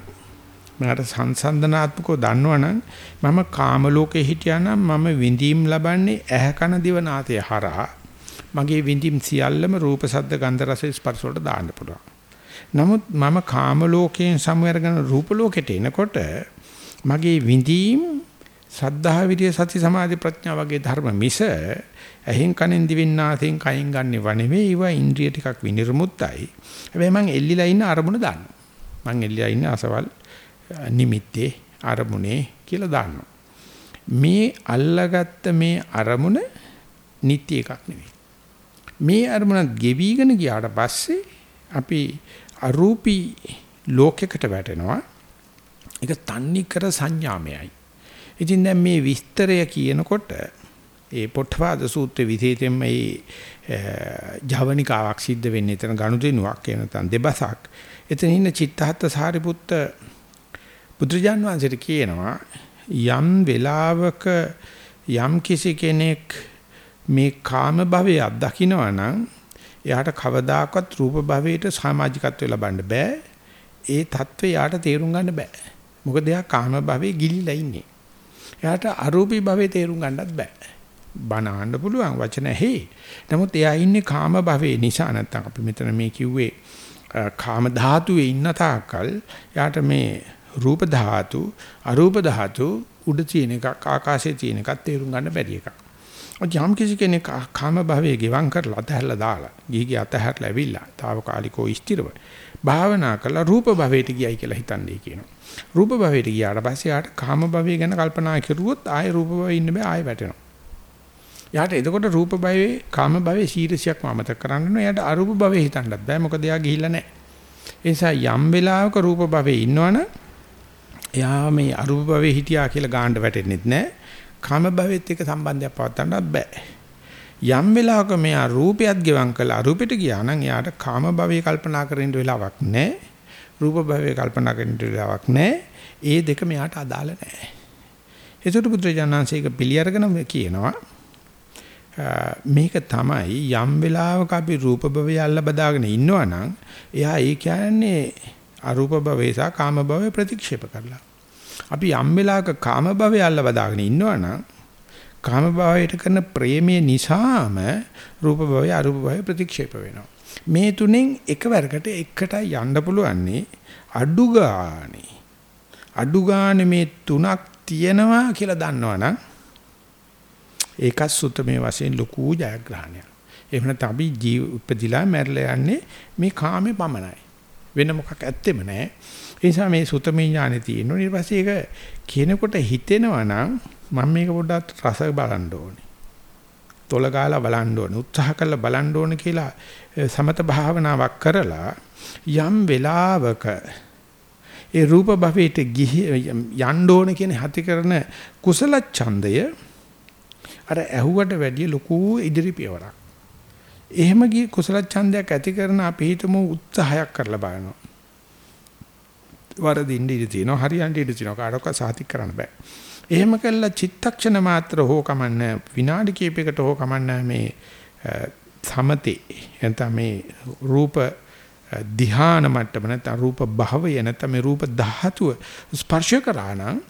මට සංසන්දනාත්මකව දන්නවනම් මම කාම ලෝකේ හිටියානම් මම විඳීම් ලබන්නේ ඇහැ කන දිව නාසය හරහා මගේ විඳීම් සියල්ලම රූප ශබ්ද ගන්ධ රස ස්පර්ශ වලට දාන්න පුළුවන්. නමුත් මම කාම ලෝකයෙන් සමවැරගෙන රූප ලෝකෙට එනකොට මගේ විඳීම් සද්ධා විරිය සති සමාධි ප්‍රඥා වගේ ධර්ම මිස ඇහෙන් කනෙන් දිවෙන්නාසෙන් කයින් ගන්නෙ වනෙවේ ඒවා ඉන්ද්‍රිය ටිකක් විනිර්මුත්තයි. හැබැයි මං එල්ලිලා ඉන්න අරමුණ දාන්න. මං එල්ලිලා ඉන්න අසවල් නිමිත්තේ අරමුණේ කියලා දාන්නවා. මේ අල්ලාගත්ත මේ අරමුණ නිට්ටි එකක් නෙවෙයි. මේ අරමුණ ගෙවිගෙන ගියාට පස්සේ අපි අරූපී ලෝකයකට වැටෙනවා. ඒක තන්නි කර සංඥාමයයි. ඉතින් දැන් මේ විස්තරය කියනකොට ඒ පොට්ටපාද සූත්‍රයේ විශේෂයෙන්ම මේ ජවනිකාවක් සිද්ධ වෙන්නේ එතන ගනුදෙනුවක් එහෙම නැත්නම් දෙබසක්. එතන ඉන්න චිත්තහත් සාරිපුත්ත බුදුජාන් වහන්සේට කියනවා යම් වෙලාවක යම් කිසි කෙනෙක් මේ කාම භවයේ අත්දකින්නවා නම් එයාට කවදාකවත් රූප භවයට සමාජිකත්වය ලබන්න බෑ. ඒ தત્ත්වය යාට තේරුම් ගන්න බෑ. මොකද එයා කාම භවයේ ගිලිලා ඉන්නේ. එයාට අරූපී භවයේ තේරුම් ගන්නත් බෑ. බණ අහන්න පුළුවන් වචන හේ. නමුත් එයා ඉන්නේ කාම භවයේ නිසා නැත්තම් අපි මෙතන මේ කිව්වේ කාම ධාතුවේ ඉන්න තාක්කල් යාට මේ රූප ධාතු අරූප ධාතු උඩ තියෙන එකක් ආකාශයේ තියෙන එකක් තේරුම් ගන්න බැරි එකක්. යම් කිසි කෙනෙක් කාම භවයේ ගෙවම් කරලා අතහැරලා දාලා ගිහිගේ අතහැරලා ඇවිල්ලා తాවකාලිකෝ ස්ථිරව භාවනා කරලා රූප භවයට ගියයි කියලා හිතන්නේ කියනවා. රූප භවයට ගියාට පස්සේ යාට කාම භවය ගැන කල්පනා කරුවොත් ආයේ රූප භවයේ ඉන්න බෑ ආයේ වැටෙනවා. යාට එතකොට රූප භවයේ කාම භවයේ සීරසියක් මමතක කරන්න ඕනේ. යාට අරූප භවයේ හිතන්නත් බෑ. මොකද එයා ගිහිල්ලා නැහැ. ඒ නිසා යම් වෙලාවක රූප භවයේ ඉන්නවනම් එයා මේ අරූප භවයේ හිටියා කියලා ගාන්න වැටෙන්නෙත් නැහැ. කාම භවෙත් එක්ක සම්බන්ධයක් පවත්වන්නත් බෑ. යම් වෙලාවක මෙයා රූපයත් ගෙවම් කළා අරූපෙට ගියා නම් එයාට කාම භවයේ කල්පනා කරන්න වෙලාවක් නැහැ. රූප භවයේ කල්පනා කරන්න වෙලාවක් නැහැ. ඒ දෙක මෙයාට අදාළ නැහැ. ඒකට බුදුරජාණන්සේක පිළිඅරගෙන කියනවා මේක තමයි යම් වෙලාවක අපි රූප භවය අල්ල බදාගෙන ඉන්නවනම් එයා ඒ කියන්නේ අරූප භවය සහ කාම භවය ප්‍රතික්ෂේප කරලා. අපි යම් වෙලාවක කාම භවය අල්ල බදාගෙන ඉන්නවනම් කාම භවයට කරන ප්‍රේමයේ නිසාම රූප භවය අරූප භවය ප්‍රතික්ෂේප වෙනවා. මේ තුනෙන් එකවරකට එකටයි යන්න පුළුවන්නේ අඩු ගානේ. අඩු ගානේ මේ තුනක් තියෙනවා කියලා දන්නවනම් ඒකත් සුත්තමේ වශයෙන් ලොකු ජයග්‍රහණයක්. එහෙම නැත්නම් අපි ජීව උපදිලා මැරලා යන්නේ මේ කාමේ පමණයි. වෙන මොකක් ඇත්තෙම නැහැ. ඒ නිසා මේ සුතමේ ඥානෙ තියෙනවා. ඊට පස්සේ ඒක කියනකොට හිතෙනවා නම් මම මේක පොඩ්ඩක් රස බලන්න ඕනේ. තොල ගාලා බලන්න ඕනේ. උත්සාහ කරලා බලන්න ඕනේ කියලා සමත භාවනාවක් කරලා යම් වෙලාවක ඒ රූප භවයට ගිහි යන්න ඕනේ කියන හති කරන කුසල ඡන්දය අර ඇහුවට වැඩිය ලොකු ඉදිරි පියවරක්. එහෙම ගිය කුසල ඡන්දයක් ඇති කරන අපි හිතමු උත්සාහයක් කරලා බලනවා. වරදින්න ඉඩ තියෙනවා හරියන්ට ඉඩ තියෙනවා කාටවත් සාතික් කරන්න බෑ. එහෙම කළා චිත්තක්ෂණ මාත්‍ර හෝ කමන්නේ විනාඩි කිහිපයකට හෝ කමන්නේ මේ සමතේ එතන මේ රූප ධ්‍යාන මට්ටම නැත්නම් රූප භවය නැත්නම් මේ රූප ධාතුව ස්පර්ශ කරා නම්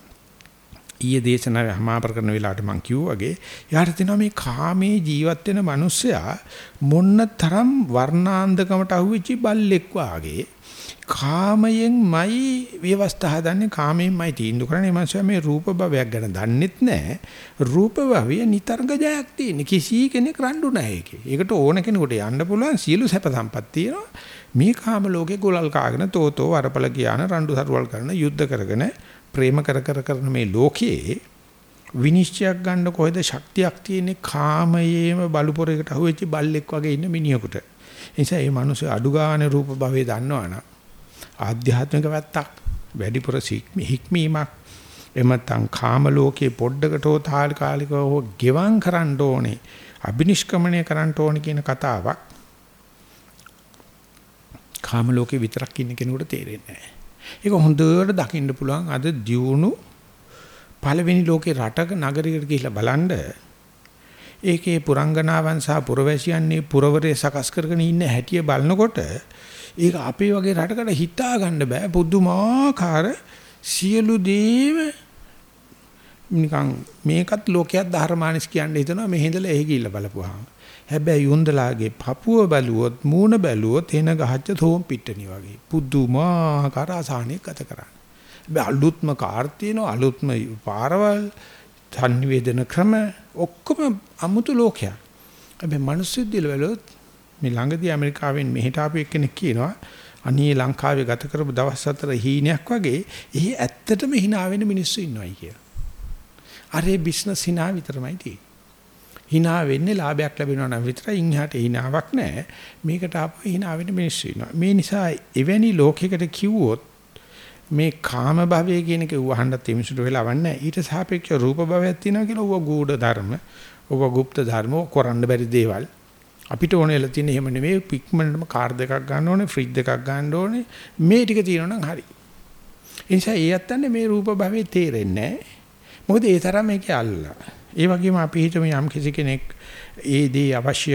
ඊයේ දේශනාවේ හමාපර කරන වෙලාවට මම කිව්වාගේ යාට තියෙනවා මේ කාමේ ජීවත් වෙන මිනිස්සයා මොන්න තරම් වර්ණාන්දකමට අහුවෙච්ච බල්ලෙක් වාගේ කාමයෙන්මයි ව්‍යවස්ථා හදන්නේ කාමයෙන්මයි තීන්දුව කරන්නේ. මනුස්සයා මේ රූප භවයක් ගැන දන්නෙත් නැහැ රූප භවය නිතරග ජයක් තියෙන කිසි කෙනෙක් රණ්ඩු නැහැ ඒකේ. ඒකට ඕන කෙනෙකුට යන්න පුළුවන් සියලු සැප සම්පත් තියෙනවා. මේ කාම ලෝකේ ගොලල් කාගෙන තෝතෝ වරපල කියන රණ්ඩු සරුවල් කරන යුද්ධ කරගෙන ප්‍රේම කර කර කරන මේ ලෝකයේ විනිශ්චයක් ගන්න කොහෙද ශක්තියක් තියෙන්නේ කාමයේම බලුපොරයකට අහුවෙච්ච බල්ලෙක් වගේ ඉන්න මිනිහෙකුට. ඒ නිසා මේ මිනිස්සු අඩු ගානේ රූප භවයේ දන්නවනම් ආධ්‍යාත්මික පැත්තක් වැඩිපුර හික්මීමක් එමත්නම් කාම ලෝකයේ පොඩ්ඩකට හෝ තාල්කාලිකව හෝ ගෙවම් කරන්න ඕනේ අබිනිෂ්ක්‍මණය කරන්න ඕනේ කියන කතාවක් කාම ලෝකේ විතරක් ඉන්න කෙනෙකුට තේරෙන්නේ නැහැ. ඒක හොඳට දකින්න පුළුවන්. අද දියුණු පළවෙනි ලෝකේ රටක නගරයකට ගිහිල්ලා බලන්න ඒකේ පුරංගනාවන් සහ පුරවැසියන්නේ පුරවරේ සකස් කරගෙන ඉන්න හැටිය බලනකොට ඒක අපේ වගේ රටකට හිතා ගන්න බෑ. පුදුමාකාර සියලු දේම නිකන් මේකත් ලෝකයක් ධර්මානිස් කියන්නේ හිතනවා. මේ හිඳලා එහි ගිහිල්ලා බලපුවාම. හැබැයි යොන්දලාගේ පපුව බැලුවොත් මූණ බැලුවොත් එන ගහච්ච තෝම් පිටණි වගේ පුදුමාකාර අසහනයක් ගත කරන්නේ. හැබැයි අලුත්ම කාර් තියෙනවා අලුත්ම පාරවල් සංවේදන ක්‍රම ඔක්කොම අමුතු ලෝකයක්. හැබැයි මිනිස්සු දිල බැලුවොත් මේ ළඟදී ඇමරිකාවෙන් මෙහෙට ආපු එක්කෙනෙක් කියනවා අනේ ලංකාවේ ගත කරපු දවස් හතර හීනයක් වගේ එහි ඇත්තටම hina වෙන මිනිස්සු ඉන්නවයි කියලා. අරේ බිස්නස් hina විතරමයි තියෙන්නේ. hina වෙන්නේ ලාභයක් ලැබෙනවා නම් විතරයි ඉන්හාට hinaවක් නැහැ. මේකට ආපහු hina වෙන්න මිනිස්සු ඉන්නවා. මේ නිසා එවැනි ලෝකයකට කිව්වොත් මේ කාම භවය කියන එක උවහන්නත් එමිසුට වෙලාවක් නැහැ. ඊට සාපේක්ෂව රූප භවයක් තියෙනවා කියලා ඌව ගූඪ ධර්ම, ඌව গুপ্ত ධර්ම කරන්න බැරි දේවල්. අපිට ඕනෙලා තියෙන එහෙම නෙමෙයි පික්මනටම කාර් දෙකක් ගන්න ඕනේ, ෆ්‍රිජ් දෙකක් ගන්න ඕනේ. මේ ටික තියෙනවා නම් හරි. ඒ නිසා ඒ යත්තන්නේ මේ රූප භවයේ තේරෙන්නේ නැහැ. මොකද ඒ තරම් මේකේ අල්ලලා. ඒ වගේම අපි හිතමු යම් කිසි කෙනෙක් ඒ දේ අවශ්‍ය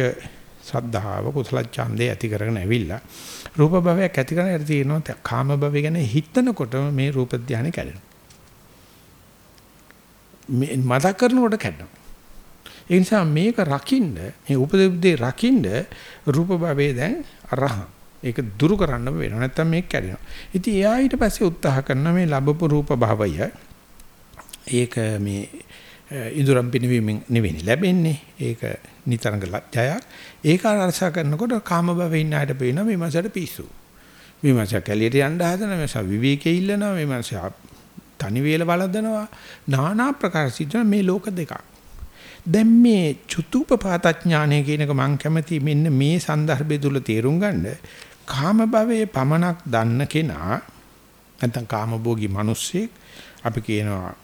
සද්ධාව කුසල ඡන්දේ ඇති කරගෙන ඇවිල්ලා රූප භවයක් ඇති කරගෙන ඉතින් තියෙනවා කාම භවය ගැන හිතනකොට මේ රූප ධානය කැඩෙනවා. මේ මතක් කරනකොට කැඩෙනවා. ඒ නිසා මේක රකින්න මේ උපදෙව්දේ රකින්න රූප භවයේ දැන් අරහං ඒක දුරු කරන්න වෙනවා. නැත්තම් මේක කැඩෙනවා. ඉතින් එයා ඊට පස්සේ උත්සාහ කරන මේ ලැබපු රූප භවය ඒක මේ ඉදurang පිනවීමෙන් නෙවෙයි ලැබෙන්නේ. ඒක නිතරම ජයක්. ඒක අරසා කරනකොට කාම භවෙ ඉන්න අයට පේනවා මේ මාසයට පිස්සු. මේ මාසය කැලියට යන්න හදනවා, මේ මාසය විවේකයේ ඉල්ලනවා, මේ මාසය තනි වේල වළඳනවා. নানা ප්‍රකාර සිද්ධ මේ ලෝක දෙකක්. දැන් මේ චුතුපපාතඥානය කියනක මම කැමති මෙන්න මේ සන්දර්භය තුල තේරුම් ගන්න. කාම භවයේ පමණක් දන්න කෙනා නැත්නම් කාමභෝගී මිනිස්සෙක් අපි කියනවා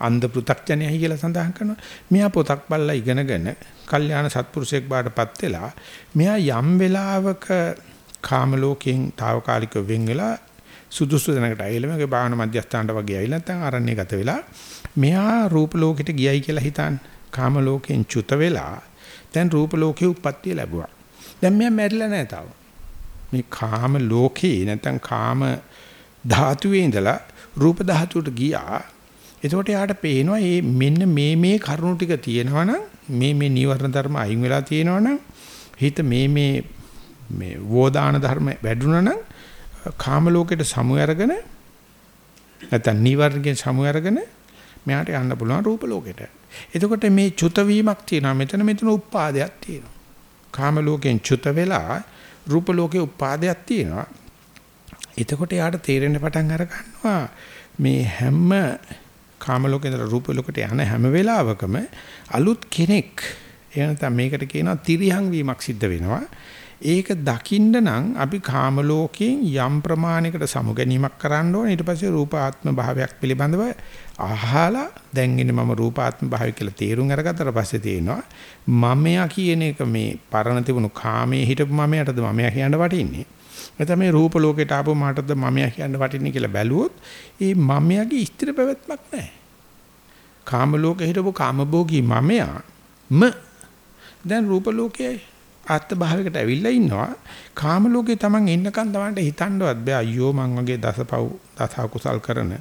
අන්ධ පෘ탁ජනයයි කියලා සඳහන් කරනවා. මෙයා පොතක් බලලා ඉගෙනගෙන කල්යාණ සත්පුරුෂයෙක් බාටපත් වෙලා මෙයා යම් වෙලාවක කාම ලෝකයෙන් తాවකාලික වෙන් වෙලා සුදුසු දෙනකට ඇවිල්ලා මගේ භාවන මධ්‍යස්ථානට වගේ ඇවිල්ලා නැත්නම් අරණ්‍ය ගත වෙලා මෙයා රූප ලෝකෙට ගියයි කියලා හිතන් කාම ලෝකෙන් චුත වෙලා දැන් රූප ලෝකේ උප්පත්තිය ලැබුවා. දැන් මෙයා මැරිලා නැහැ තාම. මේ කාම ලෝකේ නැත්නම් කාම ධාතුවේ ඉඳලා රූප ධාතුවට ගියා. එතකොට යාට පේනවා මේ මෙන්න මේ මේ කරුණු ටික තියෙනවනම් මේ මේ නීවරණ ධර්ම අයින් වෙලා තියෙනවනම් හිත මේ මේ මේ වෝදාන ධර්ම වැඩුණා නම් කාම ලෝකෙට සමු අරගෙන නැත්නම් නීවරණයෙන් සමු අරගෙන මෙයාට යන්න පුළුවන් රූප ලෝකෙට. එතකොට මේ චුත වීමක් තියෙනවා. මෙතන මෙතන උපාදයක් තියෙනවා. කාම ලෝකෙන් චුත වෙලා රූප ලෝකේ උපාදයක් තියෙනවා. එතකොට යාට තේරෙන්න පටන් අර ගන්නවා. මේ හැම කාම ලෝකේතර රූප ලෝකයට යන හැම වෙලාවකම අලුත් කෙනෙක් එහෙනම් මේකට කියනවා තිරියං වීමක් සිද්ධ වෙනවා. ඒක දකින්න නම් අපි කාම ලෝකයෙන් යම් ප්‍රමාණයකට සමු ගැනීමක් කරන්න ඕනේ. ඊට පස්සේ රූපාත්ම භාවයක් පිළිබඳව අහලා දැන් ඉන්නේ මම රූපාත්ම භාවය කියලා තේරුම් අරගත්තට පස්සේ තේනවා මමයා කියන එක මේ පරණ තිබුණු කාමයේ හිටපු මමයටද මමයා කියන්න වටින්නේ? නැත්නම් මේ රූප ලෝකයට ආපු මාටද මමයා කියන්න වටින්නේ කියලා බැලුවොත් ඒ මමයාගේ ස්ථිර පැවැත්මක් නැහැ කාම ලෝකේ හිටපු කාමභෝගී මමයා ම දැන් රූප ලෝකයේ ආත්ම භාවයකට ඇවිල්ලා ඉන්නවා. කාම ලෝකේ Taman ඉන්නකන් Tamanට හිතන්නවත් බෑ අයියෝ මං වගේ දසපව් දස කුසල් කරන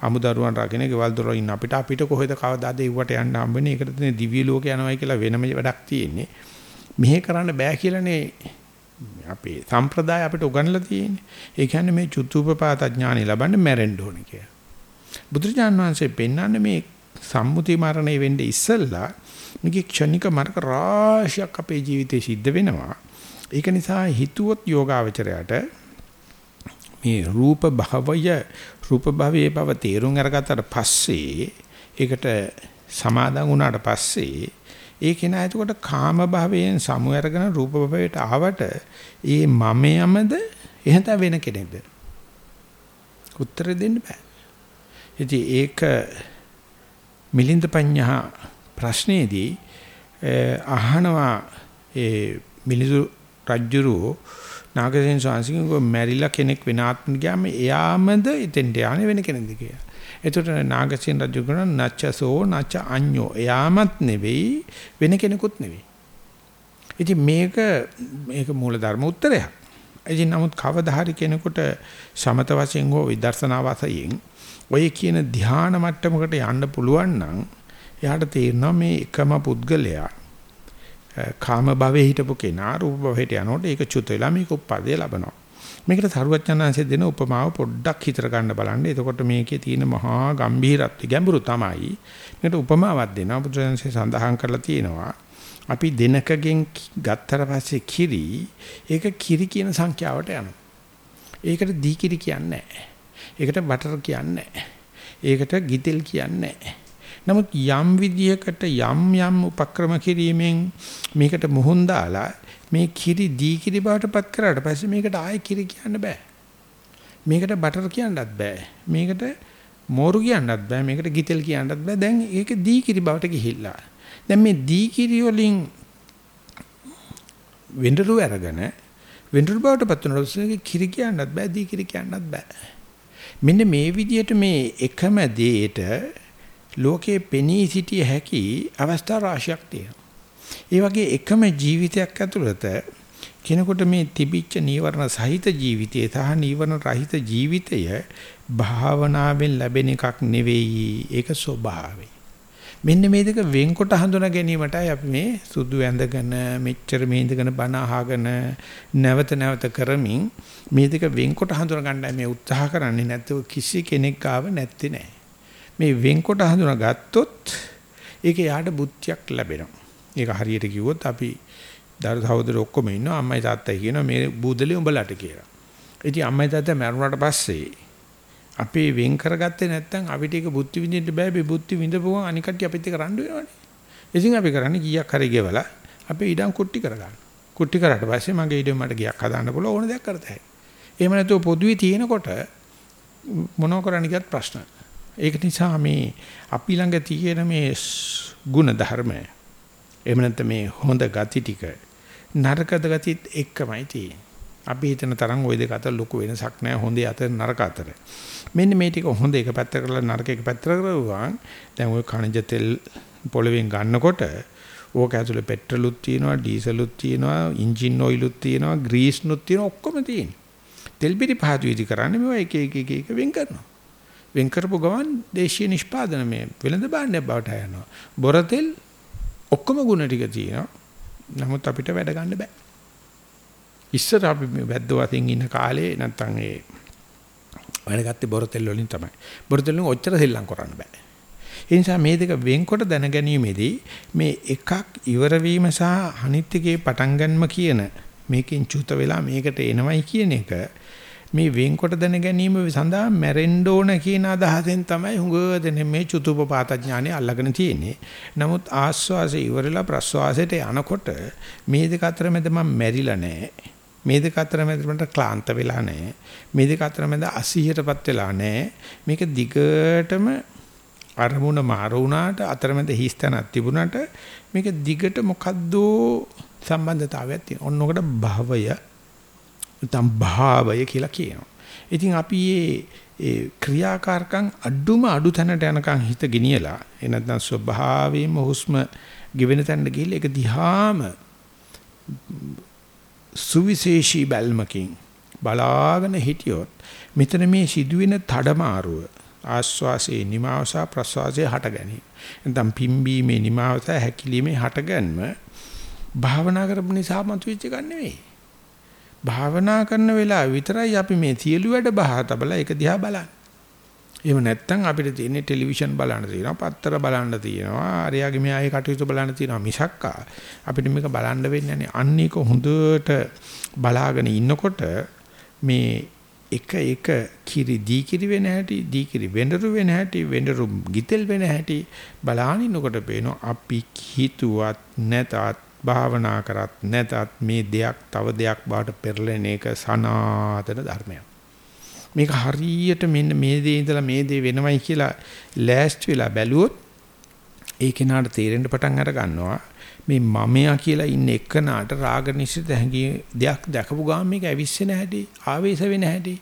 අමුදරුවන් රකින්න ගෙවල් දොර ඉන්න අපිට අපිට කොහෙද කවදාද ඉව්වට යන්න හම්බෙන්නේ? ඒකට තියෙන දිව්‍ය ලෝක යනවායි කියලා වෙනම වැඩක් තියෙන්නේ. මෙහෙ කරන්න බෑ කියලානේ අපේ සම්ප්‍රදාය අපිට උගන්ලා තියෙන්නේ ඒ කියන්නේ මේ චුතුපපාත ඥානෙ ලබන්න මැරෙන්න ඕනේ කියලා බුදුරජාණන් වහන්සේ පෙන්වන්නේ මේ සම්මුති මරණය වෙන්නේ ඉස්සෙල්ලා මේකේ ක්ෂණික මරක රාශියක් අපේ ජීවිතේ සිද්ධ වෙනවා. ඒක නිසා හිතුවොත් යෝගාවචරයට මේ රූප භවය රූප භවයේ බව තේරුම් අරගත්තට පස්සේ ඒකට සමාදන් වුණාට පස්සේ ඒ කෙනා එතකොට කාම භවයෙන් සමු අරගෙන රූප භවයට ආවට ඒ මමයමද එහෙනම් වෙන කෙනෙක්ද? උත්තර දෙන්න බෑ. ඉතින් ඒක මිලින්ද පඤ්ඤා ප්‍රශ්නේදී අහනවා ඒ මිලිඳු රජ්ජුරුව නාගසේන ස්වාමීන් මැරිලා කෙනෙක් වෙන ආත්ම ගියාම එයාමද එතෙන්ට යන්නේ වෙන කෙනෙක්ද? කියලා. එතකොට නාගසේන රජු කරන නච්චසෝ නච්ච අඤ්ඤෝ එයාමත් නෙවෙයි වෙන කෙනෙකුත් නෙවෙයි. ඉතින් මේක මේක මූල ධර්ම උත්තරයක්. ඉතින් නමුත් කවදා හරි කෙනෙකුට සමත වශයෙන් හෝ විදර්ශනා වශයෙන් ඔය කියන ධානා මට්ටමකට යන්න පුළුවන් නම් එයාට තේරෙනවා මේ එකම පුද්ගලයා කාම භවයේ හිටපු කෙනා රූප භවයට යනකොට ඒක චුත වෙලා මේක උප්පදේ ලබනවා. මේකට සරුවචනාංශය දෙන උපමාව පොඩ්ඩක් හිතර ගන්න බලන්න. එතකොට මේකේ තියෙන මහා ගම්භීරත්වය ගැඹුරු තමයි. මේකට උපමාවක් දෙනවා. බුදුරජාණන්සේ සඳහන් කරලා තියෙනවා. අපි දිනකගෙන් ගත්තට පස්සේ කිරි ඒක කිරි කියන සංඛ්‍යාවට යනවා. ඒකට දී කිරි කියන්නේ නැහැ. ඒකට බටර් කියන්නේ නැහැ. ඒකට ගිතෙල් කියන්නේ නැහැ. නමුත් යම් විදියකට යම් යම් උපක්‍රම කිරීමෙන් මේකට මුහුන් දාලා මේ කිරි දී කිරි බවටපත් කරාට පස්සේ මේකට ආයෙ කිරි කියන්න බෑ. මේකට බටර් කියන්නත් බෑ. මේකට මෝරු කියන්නත් බෑ. මේකට ගිතෙල් කියන්නත් බෑ. දැන් ඒක දී කිරි බවට ගිහිල්ලා. දැන් මේ දී කිරි වලින් වෙඬරු අරගෙන වෙඬරු බවටපත් වෙනකොට කිරි කියන්නත් බෑ. දී කිරි කියන්නත් බෑ. මෙන්න මේ විදිහට මේ එකම දෙයට ලෝකේ පෙනී සිටිය හැකි අවස්ථා රාශියක් තියෙනවා. ඒ වගේ එකම ජීවිතයක් ඇතුළත කෙනෙකුට මේ තිබිච්ච නීවරණ සහිත ජීවිතය සහ නීවරණ රහිත ජීවිතය භාවනාවෙන් ලැබෙන එකක් නෙවෙයි ඒක ස්වභාවය. මෙන්න මේ දෙක වෙන්කොට හඳුනා ගැනීමටයි අපි මේ සුදු ඇඳගෙන මෙච්චර මේ ඉඳගෙන බණ අහගෙන නැවත නැවත කරමින් මේ දෙක වෙන්කොට හඳුනා ගන්නයි මේ උත්සාහ කරන්නේ නැත්නම් කිසි කෙනෙක් ආව නැත්තේ නෑ. මේ වෙන්කොට හඳුනා ගත්තොත් ඒක යාට බුද්ධියක් ලැබෙනවා. ඒක හරියට කිව්වොත් අපි දරු සහෝදර ඔක්කොම ඉන්නවා අම්මයි තාත්තයි කියනවා මේ බූදලේ උඹලට කියලා. ඉතින් අම්මයි තාත්තා මරුණාට පස්සේ අපි වෙන් කරගත්තේ නැත්නම් අපිට ඒක බුද්ධි විඳින්න බෑ මේ බුද්ධි විඳපුවම අනික් කට්ටිය අපිත් එක්ක රණ්ඩු වෙනවනේ. ඉතින් අපි කරන්නේ ගියක් හරි ගෙවලා අපි ඉඩම් කුට්ටි කරගන්න. කුට්ටි කරාට පස්සේ මගේ ඉඩම මට ගියක් හදාන්න පුළුවන් ඕන දෙයක් කරත හැකියි. එහෙම නැතුව පොදුවේ තියෙනකොට මොනව කරන්න ගියත් ප්‍රශ්න. ඒක නිසා මේ අපි ළඟ තියෙන මේ ಗುಣ ධර්ම එහෙම නැත්නම් මේ හොඳ ගති ටික නරකද ගතිත් එක්කමයි තියෙන්නේ. අපි හිතන තරම් ওই දෙක අතර ලොකු වෙනසක් නැහැ හොඳේ අතර නරක අතර. මෙන්න මේ ටික හොඳ එක පැත්ත කරලා නරක එක පැත්ත කරුවා දැන් ওই කණජ තෙල් පොළවෙන් ගන්නකොට ඕක ඇතුලේ පෙට්‍රලුත් තියෙනවා ඩීසලුත් තියෙනවා එන්ජින් ඔයිලුත් තියෙනවා ග්‍රීස්නුත් තියෙනවා ඔක්කොම තියෙනවා. තෙල් පිරි පහදු විදි කරන්නේ මේවා එක එක එක එක වෙන් කරනවා. වෙන් කරපු ගමන් දේශීය නිෂ්පාදන මේ වෙළඳ භාණ්ඩයක් බවට යනවා. බොර තෙල් ඔක්කොම ගුණ ටික තියෙනවා. නමුත් අපිට වැඩ ගන්න බෑ. ඉස්සර අපි වැද්ද වශයෙන් ඉන්න කාලේ නැත්තම් ඒ වැඩ ගත්තේ බොරතෙල් වලින් තමයි. බොරතෙල් වලින් ඔච්චර සෙල්ලම් කරන්න බෑ. ඒ නිසා මේ දෙක වෙන්කොට දැනගැනීමේදී මේ එකක් ඉවර වීම සහ අනිත් එකේ පටන් ගන්නම කියන මේකෙන් චුත වෙලා මේකට එනවයි කියන එක මේ වෙන්කොට දැන ගැනීම සඳහා මැරෙන්න ඕන කියන අදහසෙන් තමයි හුඟ දෙනේ මේ චුතුපපාත ඥානෙ අල්ලගෙන තියෙන්නේ. නමුත් ආස්වාසය ඉවරලා ප්‍රස්වාසයට යනකොට මේ දෙක අතර මැද මම මැරිලා නැහැ. මේ දෙක අතර මැද මට ක්ලාන්ත වෙලා නැහැ. මේ දෙක අතර මැද අසීහයටපත් වෙලා නැහැ. මේක දිගටම අරමුණ මාරු වුණාට අතරමැද හිස්තනක් තිබුණාට මේක දිගට මොකද්ද සම්බන්ධතාවයක් තියෙනවා. ඔන්න ඔකට භවය නැත්නම් භාවය කියලා කියනවා. ඉතින් අපි මේ ක්‍රියාකාරකම් අඩුම අඩු තැනට යනකම් හිත ගෙනියලා ඒ නැත්නම් ස්වභාවයෙන්ම හුස්ම ගෙවෙන තැනට ගිහිල්ලා ඒක දිහාම සුවිශේෂී බැල්මකින් බලාගෙන හිටියොත් මෙතන මේ සිදුවෙන තඩමාරුව ආස්වාසේ නිමාවස ප්‍රස්වාසයේ හට ගැනීම. නැත්නම් පිම්බීමේ නිමාවස හැකිලීමේ හටගන්ම භාවනා කරපු නිසා මතුවෙච්ච එකක් නෙවෙයි. භාවනා කරන වෙලාව විතරයි අපි මේ සියලු වැඩ බහා තබලා ඒක දිහා බලන්නේ. එහෙම නැත්නම් අපිට තියෙන්නේ ටෙලිවිෂන් බලන්න තියෙනවා, පත්තර බලන්න තියෙනවා, අරයාගේ මෙයාගේ කටයුතු බලන්න තියෙනවා මිසක්කා අපිට මේක බලන්න වෙන්නේ නැහැ. අන්න ඒක හොඳට බලාගෙන ඉන්නකොට මේ එක එක කිරි දී කිරි වෙන හැටි දී කිරි වෙඬරු වෙන හැටි වෙඬරු ගිතෙල් වෙන හැටි බලානිනකොට පේනවා අපි හිතුවත් නැතත් භාවනා කරත් නැතත් මේ දෙයක් තව දෙයක් බාට පෙරලෙන එක සනාතන ධර්මයක්. මේක හරියට මෙන්න මේ දේ ඉඳලා මේ දේ වෙනවයි කියලා ලෑස්ති වෙලා බැලුවොත් ඒ කෙනාට තේරෙන්න පටන් අර ගන්නවා මේ මමයා කියලා ඉන්න එක්කනාට රාග නිසිත හැඟි දෙයක් දැකපු ගාම මේක ඇවිස්සෙන හැටි ආවේශ වෙන හැටි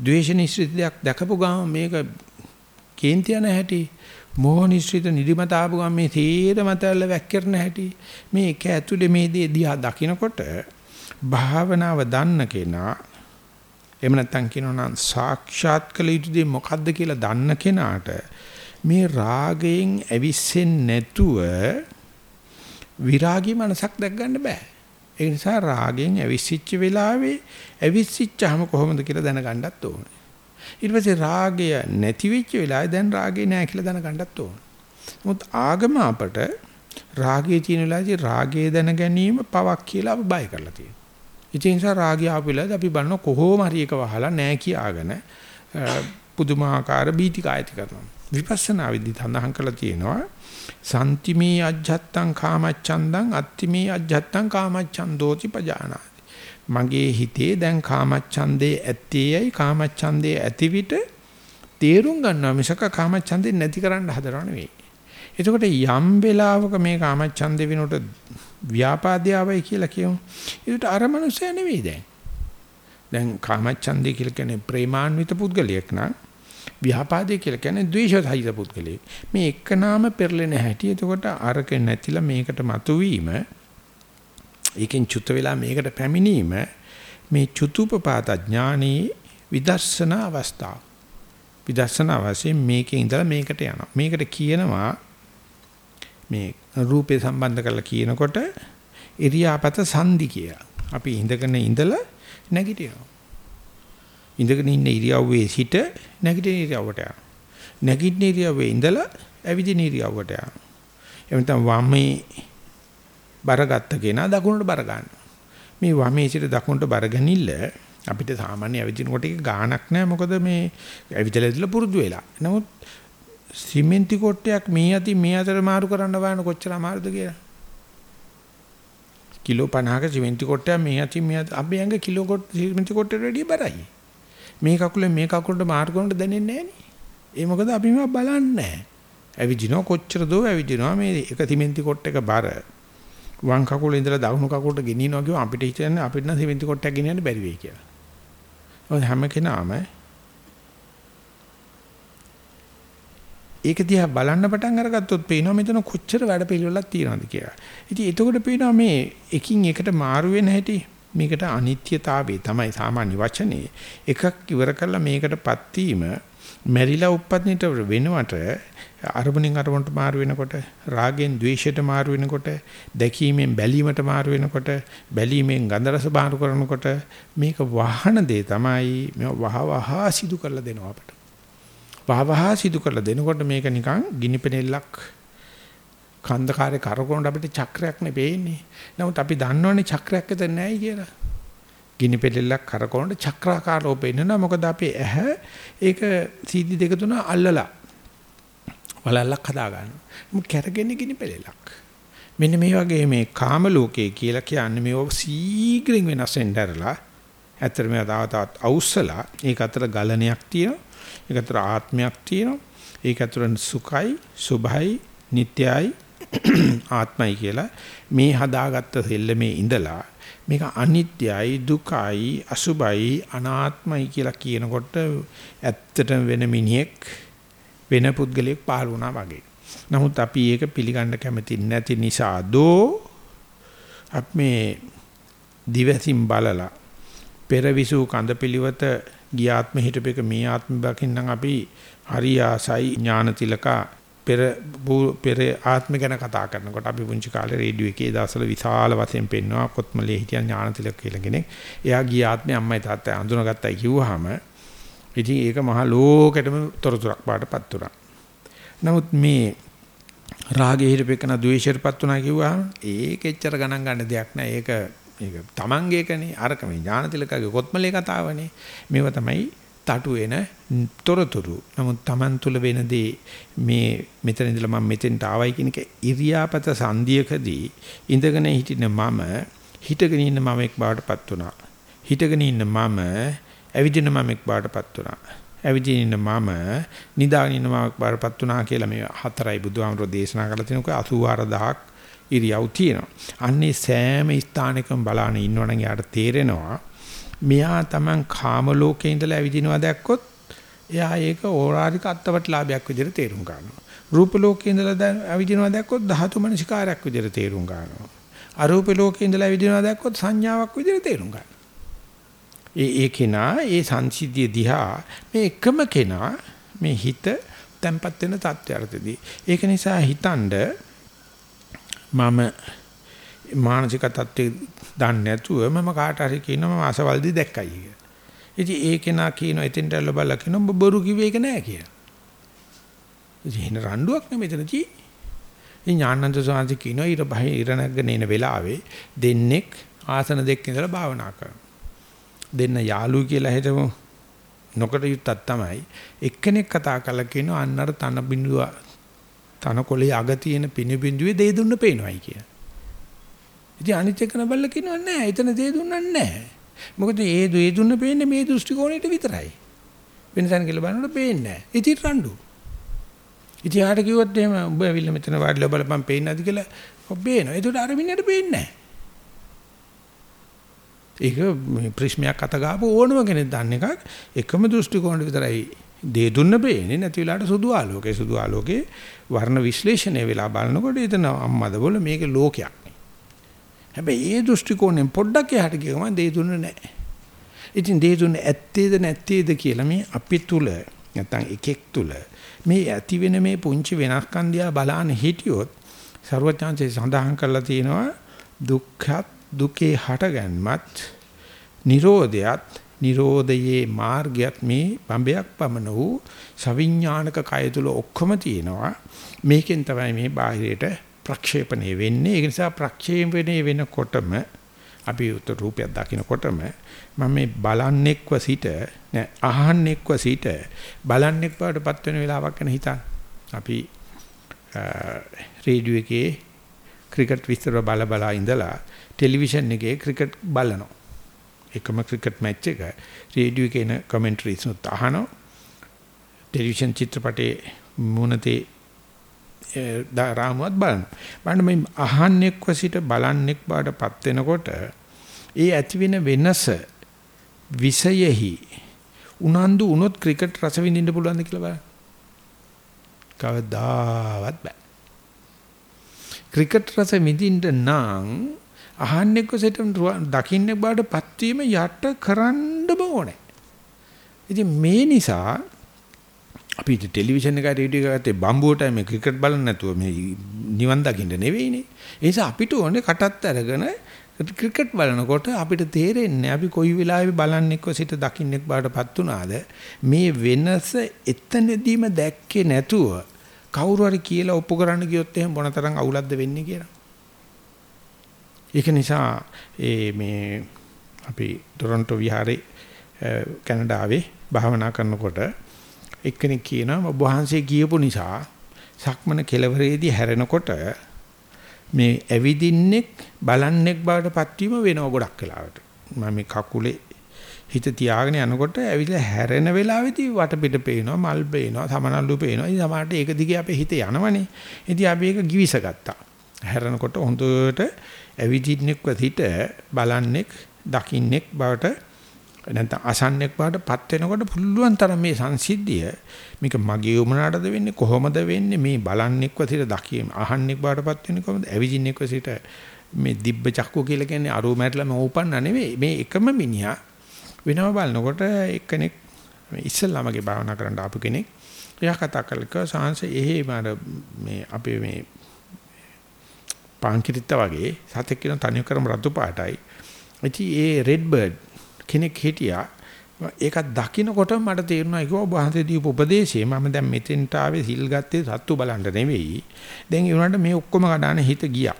ද්වේෂ නිසිත දෙයක් දැකපු ගාම මේක කේන්ති යන හැටි මෝහ නිශ්චිත නිදිමත ආපු ගමන් මේ තීර මතල්ල වැක්කිරන හැටි මේ එක ඇතුලේ මේ දේ දිහා දකිනකොට භාවනාව දන්න කෙනා එහෙම නැත්නම් කියනවා නම් සාක්ෂාත් කළ යුතු දේ මොකද්ද කියලා දන්න කෙනාට මේ රාගයෙන් ඇවිස්සෙන්නේ නැතුව විරාගී මනසක් දැක් ගන්න බෑ. ඒ නිසා රාගයෙන් ඇවිස්සිච්ච වෙලාවේ ඇවිස්සිච්චාම කොහොමද කියලා දැනගන්නත් ඕනේ. ඊට පස්සේ රාගය නැති වෙච්ච වෙලාවේ දැන් රාගේ නැහැ කියලා දැනගන්නත් ඕන. නමුත් ආගම අපට රාගයේ තියෙන වෙලාවේදී රාගයේ දැන ගැනීම පවක් කියලා අපි බය කරලා තියෙනවා. ඒ නිසා රාගය ආපු වෙලාවේදී අපි බලන කොහොම හරි එක වහලා නැහැ කියාගෙන පුදුමාකාර බීතිකායති කරනවා. විපස්සනා විදි තඳහන් කරලා තියෙනවා. සන්තිමේ අජ්ජත්තං කාමච්ඡන්දං අත්තිමේ අජ්ජත්තං කාමච්ඡන්දෝති පජානාති. මගේ හිතේ දැන් කාමච්ඡන්දේ ඇත්තේයි කාමච්ඡන්දේ ඇති විට තේරුම් ගන්නවා මිසක කාමච්ඡන්දේ නැති කරන්න හදනව නෙවෙයි. එතකොට යම් වෙලාවක මේ කාමච්ඡන්දේ වෙනකොට ව්‍යාපාදයාවයි කියලා කියමු. ඒකට අර මනුස්සය නෙවෙයි දැන්. දැන් කාමච්ඡන්දේ කියලා කියන්නේ ප්‍රේමාන්විත පුද්ගලයෙක් නම් ව්‍යාපාදේ කියලා කියන්නේ ද්වේෂසහිත පුද්ගලයෙක්. මේ එක්කනාම පෙරලෙන හැටි. එතකොට අරක නැතිලා මේකට මතුවීම ඒකෙන් චුත වෙලා මේකට පැමිණීම මේ චුතුපපාත ඥානී විදර්ශනා අවස්ථාව. විදර්ශනා වශයෙන් මේකේ ඉඳලා මේකට යනවා. මේකට කියනවා මේ රූපේ සම්බන්ධ කරලා කියනකොට ඉරියාපත සංදි කිය. අපි ඉඳගෙන ඉඳලා නැගිටිනවා. ඉඳගෙන ඉන්න ඉරියව්වේ සිට නැගිටින ඉරියව්වට යනවා. නැගිටින ඉරියව්වේ ඉඳලා ඇවිදින ඉරියව්වට යනවා. එවනතම් වමේ බරගත්ත කෙනා දකුණට බර ගන්නවා. මේ වමේ සිට දකුණට බර ගැනීමල අපිට සාමාන්‍ය ඇවිදිනකොට ඒක ගාණක් නැහැ මොකද මේ ඇවිදලා ඉඳලා පුරුදු වෙලා. නමුත් සිමෙන්ති කොටයක් මේ අතින් මේ අතර මාරු කරන්න බලන කොච්චර අමාරුද කියලා. කිලෝ 50ක සිමෙන්ති කොටයක් මේ අතින් මේ අපි ඇඟ කිලෝ කොට සිමෙන්ති කොටයට වැඩිය බරයි. මේ කකුලෙන් මේ කකුලට මාරු කරනට දැනෙන්නේ නැහැ ඒ මොකද අපි මේවා බලන්නේ නැහැ. ඇවිදිනවා කොච්චර දෝ ඇවිදිනවා මේ එක සිමෙන්ති කොට එක බර වම් කකුලේ ඉඳලා දකුණු කකුලට ගෙනියනවා කියව අපිට හිතන්නේ අපිට නම් සිමෙන්ති කොටයක් ගෙනියන්න බැරි වෙයි කියලා. ඔය හැම කෙනාම ඒක දිහා බලන්න පටන් අරගත්තොත් පේනවා මෙතන කොච්චර වැඩ පිළිවෙලක් තියෙනවද කියලා. ඉතින් එතකොට පේනවා මේ එකින් එකට මාරු වෙන හැටි මේකට අනිත්‍යතාවය තමයි සාමාන්‍ය වචනේ. එකක් ඉවර කළා මේකටපත් වීම මෙරිලා උප්පත්නිට වෙනවට අරමුණෙන් අරමුණට මාරු වෙනකොට රාගෙන් ද්වේෂයට මාරු වෙනකොට දැකීමෙන් බැලීමට මාරු වෙනකොට බැලීමෙන් ගන්ධ රස බාහිර කරනකොට මේක වහන දේ තමයි මේ වහ වහ සිදු කරලා දෙනවා අපට. වහ වහ සිදු කරලා දෙනකොට මේක නිකන් ගිනිපෙනෙල්ලක් කන්දකාරේ කරකවන අපිට චක්‍රයක් නෙපෙන්නේ නමුත් අපි දන්නවනේ චක්‍රයක් ඇත නැහැ කියලා. ගිනි පෙලෙල්ලක් කරකවනට චක්‍රාකාරව පෙන්නනවා මොකද අපේ ඇහැ ඒක සීදි දෙක තුන අල්ලලා වලල්ලක් හදා ගන්නවා. මොක කැරගෙන ගිනි පෙලෙලක්. මෙන්න මේ වගේ මේ කාම ලෝකයේ කියලා කියන්නේ මේ සීග්‍රින් වෙනස් වෙන්න ඇරලා ඇත්තට මේ තව තවත් අවුස්සලා ඒක අතර ගලණයක් තියෙනවා. ඒක අතර ආත්මයක් තියෙනවා. ඒක අතර සුඛයි, සුභයි, නිට්ටයයි ආත්මයි කියලා මේ හදාගත්ත සෙල්ලමේ ඉඳලා මේක අනිත්‍යයි දුකයි අසුභයි අනාත්මයි කියලා කියනකොට ඇත්තටම වෙන මිනිහෙක් වෙන පුද්ගලයෙක් පහළ වුණා වගේ. නමුත් අපි ඒක පිළිගන්න කැමති නැති නිසා දෝ අප මේ දිවසින් බලලා පෙරවිසු කඳපිලිවත ගියාත්ම හිටපෙක මේ ආත්ම බකින්නම් අපි හරියාසයි ඥානතිලක පෙර පෙර ආත්ම ගැන කතා කරනකොට අපි පුංචි කාලේ රේඩියෝ එකේ දවසල විශාල වශයෙන් පෙන්නවා කොත්මලේ හිටියන් ඥානතිලක කියලා කෙනෙක්. එයා ගිය ආත්මේ අම්මයි තාත්තයි අඳුනගත්තයි කිව්වහම ඉතින් ඒක මහා ලෝකෙටම තොරතුරක් පාටපත් වුණා. නමුත් මේ රාගයේ හිරපෙකන ද්වේෂයටපත් වුණා කිව්වහම ඒක එච්චර ගණන් ගන්න දෙයක් නෑ. ඒක ඒක තමන්ගේ එකනේ අරක මේ ඥානතිලකගේ කොත්මලේ කතාවනේ. මේව තමයි තටු වෙන තොරතුරු. නමුත් Taman තුල වෙනදී මේ මෙතන ඉඳලා මම මෙතෙන්ට ආවයි කියන එක ඉරියාපත සංධියකදී ඉඳගෙන හිටින මම හිටගෙන ඉන්න මම එක් බාටපත් වුණා. හිටගෙන ඉන්න මම ඇවිදින මම එක් බාටපත් වුණා. ඇවිදින ඉන්න මම නිදාගෙන ඉන්න මම බාටපත් වුණා කියලා මේ හතරයි බුදුහාමරෝ දේශනා කරලා තිනක 84000ක් ඉරියව් තියෙනවා. අන්නේ සෑම ස්ථානයකම බලාන ඉන්නවනම් යාට තේරෙනවා මෙයා Taman කාම ලෝකේ ඉඳලා ඇවිදිනවා දැක්කොත් එයා ඒක ඕරාරික අත්වට ලාභයක් විදිහට තේරුම් ගන්නවා. රූප ලෝකේ ඉඳලා ඇවිදිනවා දැක්කොත් ධාතු මනසිකාරයක් විදිහට තේරුම් ගන්නවා. අරූප ලෝකේ ඉඳලා ඇවිදිනවා දැක්කොත් සංඥාවක් විදිහට තේරුම් ගන්නවා. ඒ ඒ කෙනා ඒ සංසිද්ධිය දිහා මේ එකම කෙනා මේ හිත තැම්පත් වෙන තත්ත්වයටදී ඒක නිසා හිතනද මම මානසික තත්ත්වයේ දන්නේ නැතුව මම කාට හරි කියනවා මම අසවල්දි දැක්කයි කියලා. ඉතින් ඒ කෙනා කියනවා එතෙන්ට ලබලා කියනවා ඔබ බොරු කිව්වේ ඒක නෑ කියලා. ඉතින් රණ්ඩුවක් නෙමෙයි මෙතන තියෙන්නේ. ඉතින් ඥානන්ත සෝන්ති කියනවා ඊට බහි ඉර නැගගෙන එන වෙලාවේ දෙන්නෙක් ආසන දෙක ඉඳලා භාවනා කරනවා. දෙන්න යාළුවෝ කියලා හිතමු. නොකට යුත්තක් තමයි එක්කෙනෙක් කතා කරලා කියනවා අන්නර තන බිඳුව තනකොළේ අග තියෙන පිනි බිඳුවේ දෙය දුන්න පේනවායි කියලා. ඉතින් අනිත් එකන බල්ල කියනවා නෑ එතන දේ දුන්නන්නේ නෑ. මොකද ඒ දේ දුන්න පේන්නේ මේ දෘෂ්ටි කෝණයට විතරයි. වෙන තැන කියලා බලනකොට පේන්නේ නෑ. ඉතින් රණ්ඩු. ඉතින් යාට කිව්වොත් එහෙම උඹ ඇවිල්ලා මෙතන වාඩිලා බලපන් පේන්නේ නැද්ද කියලා ඔබ බේනවා. ඒකට අර මිනිහට පේන්නේ නෑ. ඒක ප්‍රිස්මයක් අත ගාපු ඕනම කෙනෙක් දන්න එකක් එකම දෘෂ්ටි කෝණයට විතරයි දේ දුන්න බේන්නේ නැති වෙලාවට සුදු ආලෝකේ සුදු ආලෝකේ වර්ණ විශ්ලේෂණය වෙලා බලනකොට එතන අම්මද බොල මේක ලෝකයක් හැබැයි ඒ දෘෂ්ටි කෝණයෙන් පොඩ්ඩක් එහාට ගියම දේ දුන්නේ නැහැ. ඉතින් දේ දුන්නේ ඇත්තේද නැත්තේද කියලා මේ අපි තුල නැත්නම් එකෙක් තුල මේ ඇති වෙන මේ පුංචි වෙනස්කම් දිහා බලන්න හිටියොත් ਸਰවඥාන්සේ සඳහන් කරලා තියෙනවා දුක්ඛත් දුකේ හටගන්මත් නිරෝධයත් නිරෝධයේ මාර්ගයත් මේ බඹයක් පමණ වූ සවිඥානික කය තුල ඔක්කොම තියෙනවා මේකෙන් තමයි මේ බාහිරයට ප්‍රක්ෂේපණය වෙන්නේ ඒ නිසා ප්‍රක්ෂේපණය වෙනකොටම අපි උත්තර රූපයක් දකිනකොටම මම මේ බලන්නෙක්ව සිට නෑ අහන්නෙක්ව සිට බලන්නෙක් බවටපත් වෙන වෙලාවක් ගැන හිතන්න. අපි රේඩියෝ එකේ ක්‍රිකට් විස්තර බල බල ඉඳලා ටෙලිවිෂන් එකේ ක්‍රිකට් බලනවා. එකම ක්‍රිකට් මැච් එක රේඩියෝ එකේ එන කමෙන්ටරිස් උත් අහනවා. ටෙලිවිෂන් චිත්‍රපටයේ මොනතේ රාමුවත් බලන්න. බලන්න මේ අහන්නෙක්ව සිට බලන්නෙක් බවටපත් වෙනකොට ඒ ඇති වෙන වෙනස විෂයෙහි උනන්දු වුණොත් ක්‍රිකට් රස විඳින්න පුළුවන්ද කියලා බලන්න. කවදාවත් බෑ. ක්‍රිකට් රස විඳින්න නම් අහන්නෙක්ව සිට දකින්නෙක් බවටපත් වීම යට කරන්න ඕනේ. ඉතින් මේ නිසා අපි ටෙලිවිෂන් එක රේඩියෝ එක ගත්තේ බම්බුවට මේ ක්‍රිකට් බලන්න නැතුව මේ නිවන් දකින්න නෙවෙයිනේ. ඒ නිසා අපිට ඕනේ කටත් අරගෙන ක්‍රිකට් බලනකොට අපිට තේරෙන්නේ අපි කොයි වෙලාවෙ බලන්නෙක්ව සිට දකින්නෙක් බාටපත් උනාද මේ වෙනස එතනදීම දැක්කේ නැතුව කවුරු හරි කියලා ඔප්පු කරන්න ගියොත් එහෙනම් මොනතරම් අවුලක්ද වෙන්නේ කියලා. ඒක නිසා ඒ මේ අපි ටොරන්ටෝ විහාරේ කැනඩාවේ භාවනා කරනකොට එක්කෙනෙක් කියනවා ඔබ වහන්සේ කියපු නිසා සක්මන කෙලවරේදී හැරෙනකොට මේ ඇවිදින්නෙක් බලන්නෙක් බවට පත්වීම වෙනව ගොඩක් වෙලාවට. මම මේ කකුලේ හිත තියාගෙන යනකොට ඇවිල්ලා හැරෙන වෙලාවෙදී වටපිට පේනවා මල් පේනවා සමනල්ලු පේනවා. ඉතින් සමහරට ඒක දිගේ අපේ හිත යනවනේ. ඉතින් අපි ඒක givis ගත්තා. හැරෙනකොට හොඳට ඇවිදින්නෙක්ව හිට බලන්නෙක් දකින්නෙක් බවට නැත්නම් අසන්නෙක් බවටපත් වෙනකොට පුළුවන් තරම් මේ සංසිද්ධිය මේක මගේ උමනාටද වෙන්නේ කොහොමද වෙන්නේ මේ බලන්නෙක්ව සිට දකියම අහන්නෙක් බවටපත් වෙන්නේ කොහොමද ඇවිදින්නෙක්ව සිට මේ දිබ්බ චක්කු කියලා කියන්නේ අරෝ මැරිලා මම උපන්න නෙවෙයි. මේ එකම මිනිහා වෙනව බලනකොට එක්කෙනෙක් ඉස්සල්ලාමගේ භාවනා කරන්න ආපු කෙනෙක් එයා කතා කරලා සාංශ එහෙම මේ අපේ මේ පාන්කිරිත්ත වගේ සතෙක් කියන තනිය කරම රතු පාටයි. ඉතින් ඒ රෙඩ් බර්ඩ් කෙනෙක් හිටියා. ඒකත් දකින්නකොට මට තේරුණා ඒක ඔබ වහන්සේ දීපු උපදේශය මම දැන් මෙතෙන්ට ආවේ සිල් ගත්තේ සත්තු බලන්න නෙවෙයි. දැන් ඒ උනාට මේ ඔක්කොම කඩාන හිත ගියා.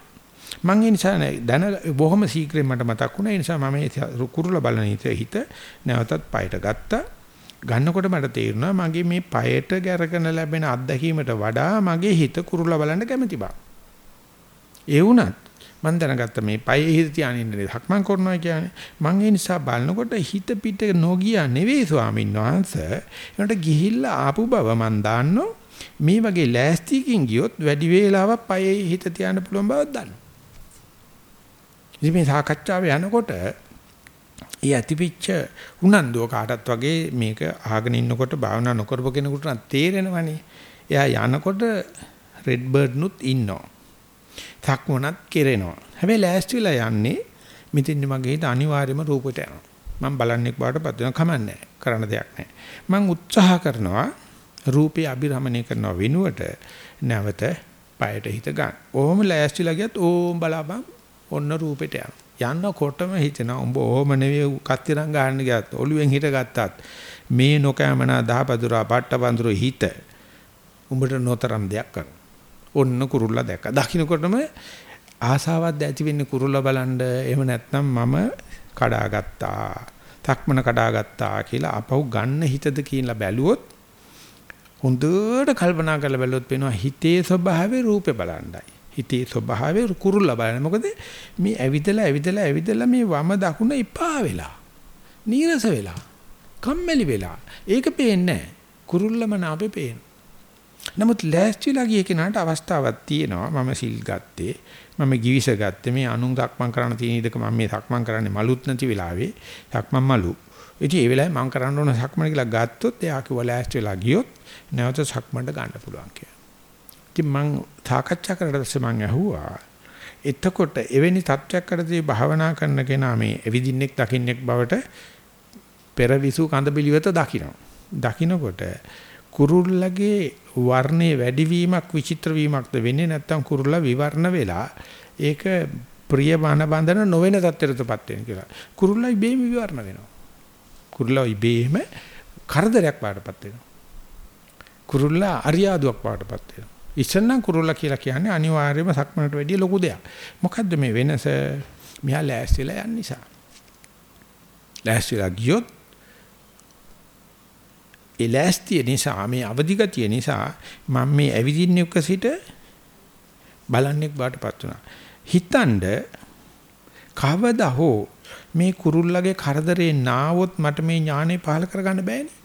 මම ඒ නිසා දැන බොහොම ශීක්‍රයෙන් මට මතක් වුණා. ඒ නිසා මම මේ කුරුල බලන හිත නැවතත් පයට ගත්තා. ගන්නකොට මට තේරුණා මගේ මේ පයට ගැරගෙන ලැබෙන අත්දැකීමට වඩා මගේ හිත කුරුල්ලා බලන්න කැමති බා. ඒ වුණත් මම දැනගත්ත මේ පයේ හිත තියාගෙන ඉන්නේ හක්මන් කරනවා කියන්නේ. මම ඒ නිසා බලනකොට හිත පිට නොගිය නෙවෙයි ස්වාමීන් වහන්සේ. ඒකට ගිහිල්ලා ආපු බව මම දාන්නෝ. මේ වගේ ලෑස්තියකින් ගියොත් වැඩි වේලාවක් පයේ හිත තියාන්න පුළුවන් බවක් දන්නවා ඉතින් මේ සාකච්ඡාව යනකොට ඒ ඇතිපිච්ච උනන්දුව කාටත් වගේ මේක අහගෙන ඉන්නකොට භාවනා නොකරපු කෙනෙකුට තේරෙනවනේ. එයා යනකොට රෙඩ් බර්ඩ් නුත් ඉන්නවා. තක්මනත් කෙරෙනවා. හැබැයි ලෑස්ති වෙලා යන්නේ මෙතින් මගේ හිත අනිවාර්යයෙන්ම රූපයට යනවා. මම බලන්නේ බාටපත් වෙන කමන්නේ කරන්න දෙයක් නැහැ. මම උත්සාහ කරනවා රූපේ අභිරමණය කරනව වෙනුවට නැවත පයට හිත ගන්න. ඕම ලෑස්තිලා ගියත් ඕම් බලාපන් ඔන්න රූපෙට යනවා. යන්නකොටම හිතෙනවා උඹ ඕම නෙවෙයි කත්තිරන් ගන්න ගියත් ඔළුවෙන් හිට ගත්තත් මේ නොකෑමනා දහපදුරා පට්ටපඳුරු හිත උඹට නොතරම් දෙයක් කරනවා. ඔන්න කුරුල්ලා දැක්ක. දකින්නකොටම ආසාවක් ඇති වෙන්නේ කුරුල්ලා බලන්න. එහෙම නැත්නම් මම කඩාගත්තා. තක්මන කඩාගත්තා කියලා අපහු ගන්න හිතද කියලා බැලුවොත් හොඳට කල්පනා කරලා බැලුවොත් පේනවා හිතේ ස්වභාවය රූපේ බලන්නයි. හිතේ ස්වභාවය කුරුල්ලා බලන්න. මොකද මේ ඇවිදලා ඇවිදලා ඇවිදලා මේ වම දකුණ ඉපා වෙලා. නීරස වෙලා. කම්මැලි වෙලා. ඒක පේන්නේ නැහැ. කුරුල්ලම නාපේ පේනවා. නමුත් ලෑස්තිලා ගිය කෙනාට අවස්ථාවක් තියෙනවා. මම සිල් ගත්තේ මම givis ගත්තේ මේ අනුන් සක්මන් කරන්න තියෙන ඉඩක මම මේ සක්මන් කරන්නේ මලුත් නැති වෙලාවේ සක්මන් මලු. ඉතින් ඒ වෙලාවේ මම කරන්න ඕන සක්මන් කියලා ගත්තොත් එයා කිව්වා ලෑස්තිලා ගියොත් නැවත සක්මන්ට ගන්න පුළුවන් කියලා. ඉතින් මම සාකච්ඡා කරලා පස්සේ මම ඇහුවා එතකොට එවැනි තත්වයක් කරදී භාවනා කරන කෙනා මේ එවිදින්නෙක් දකින්නෙක් බවට පෙරවිසු කඳ පිළිවෙත දකින්න දකින්නකොට කුරුල්ලගේ වර්ණයේ වැඩිවීමක් විචිත්‍ර වීමක්ද වෙන්නේ නැත්නම් කුරුල්ලා විවර්ණ වෙලා ඒක ප්‍රිය බන බඳන නොවන තත්ත්වයකටපත් වෙන කියලා. කුරුල්ලා ඉබේම විවර්ණ වෙනවා. කුරුල්ලා ඉබේම කරදරයක් වඩටපත් වෙනවා. කුරුල්ලා අරියාදුවක් වඩටපත් වෙනවා. ඉස්සෙල්නම් කුරුල්ලා කියලා කියන්නේ අනිවාර්යයෙන්ම සක්මනට වැඩිය ලොකු දෙයක්. මොකද්ද මේ වෙනස? මෙහා ලෑස්තිලා යන්න නිසා. ලෑස්තිලා ගියොත් ඒ ලෑස්තිය නිසා මේ අවදිගතිය නිසා මම මේ ඇවිදින්නේ උක සිට බලන්නේ බාටපත් වුණා. හිතනද කවදා හෝ මේ කුරුල්ලගේ කරදරේ නාවොත් මට මේ ඥානෙ පහල කරගන්න බෑනේ.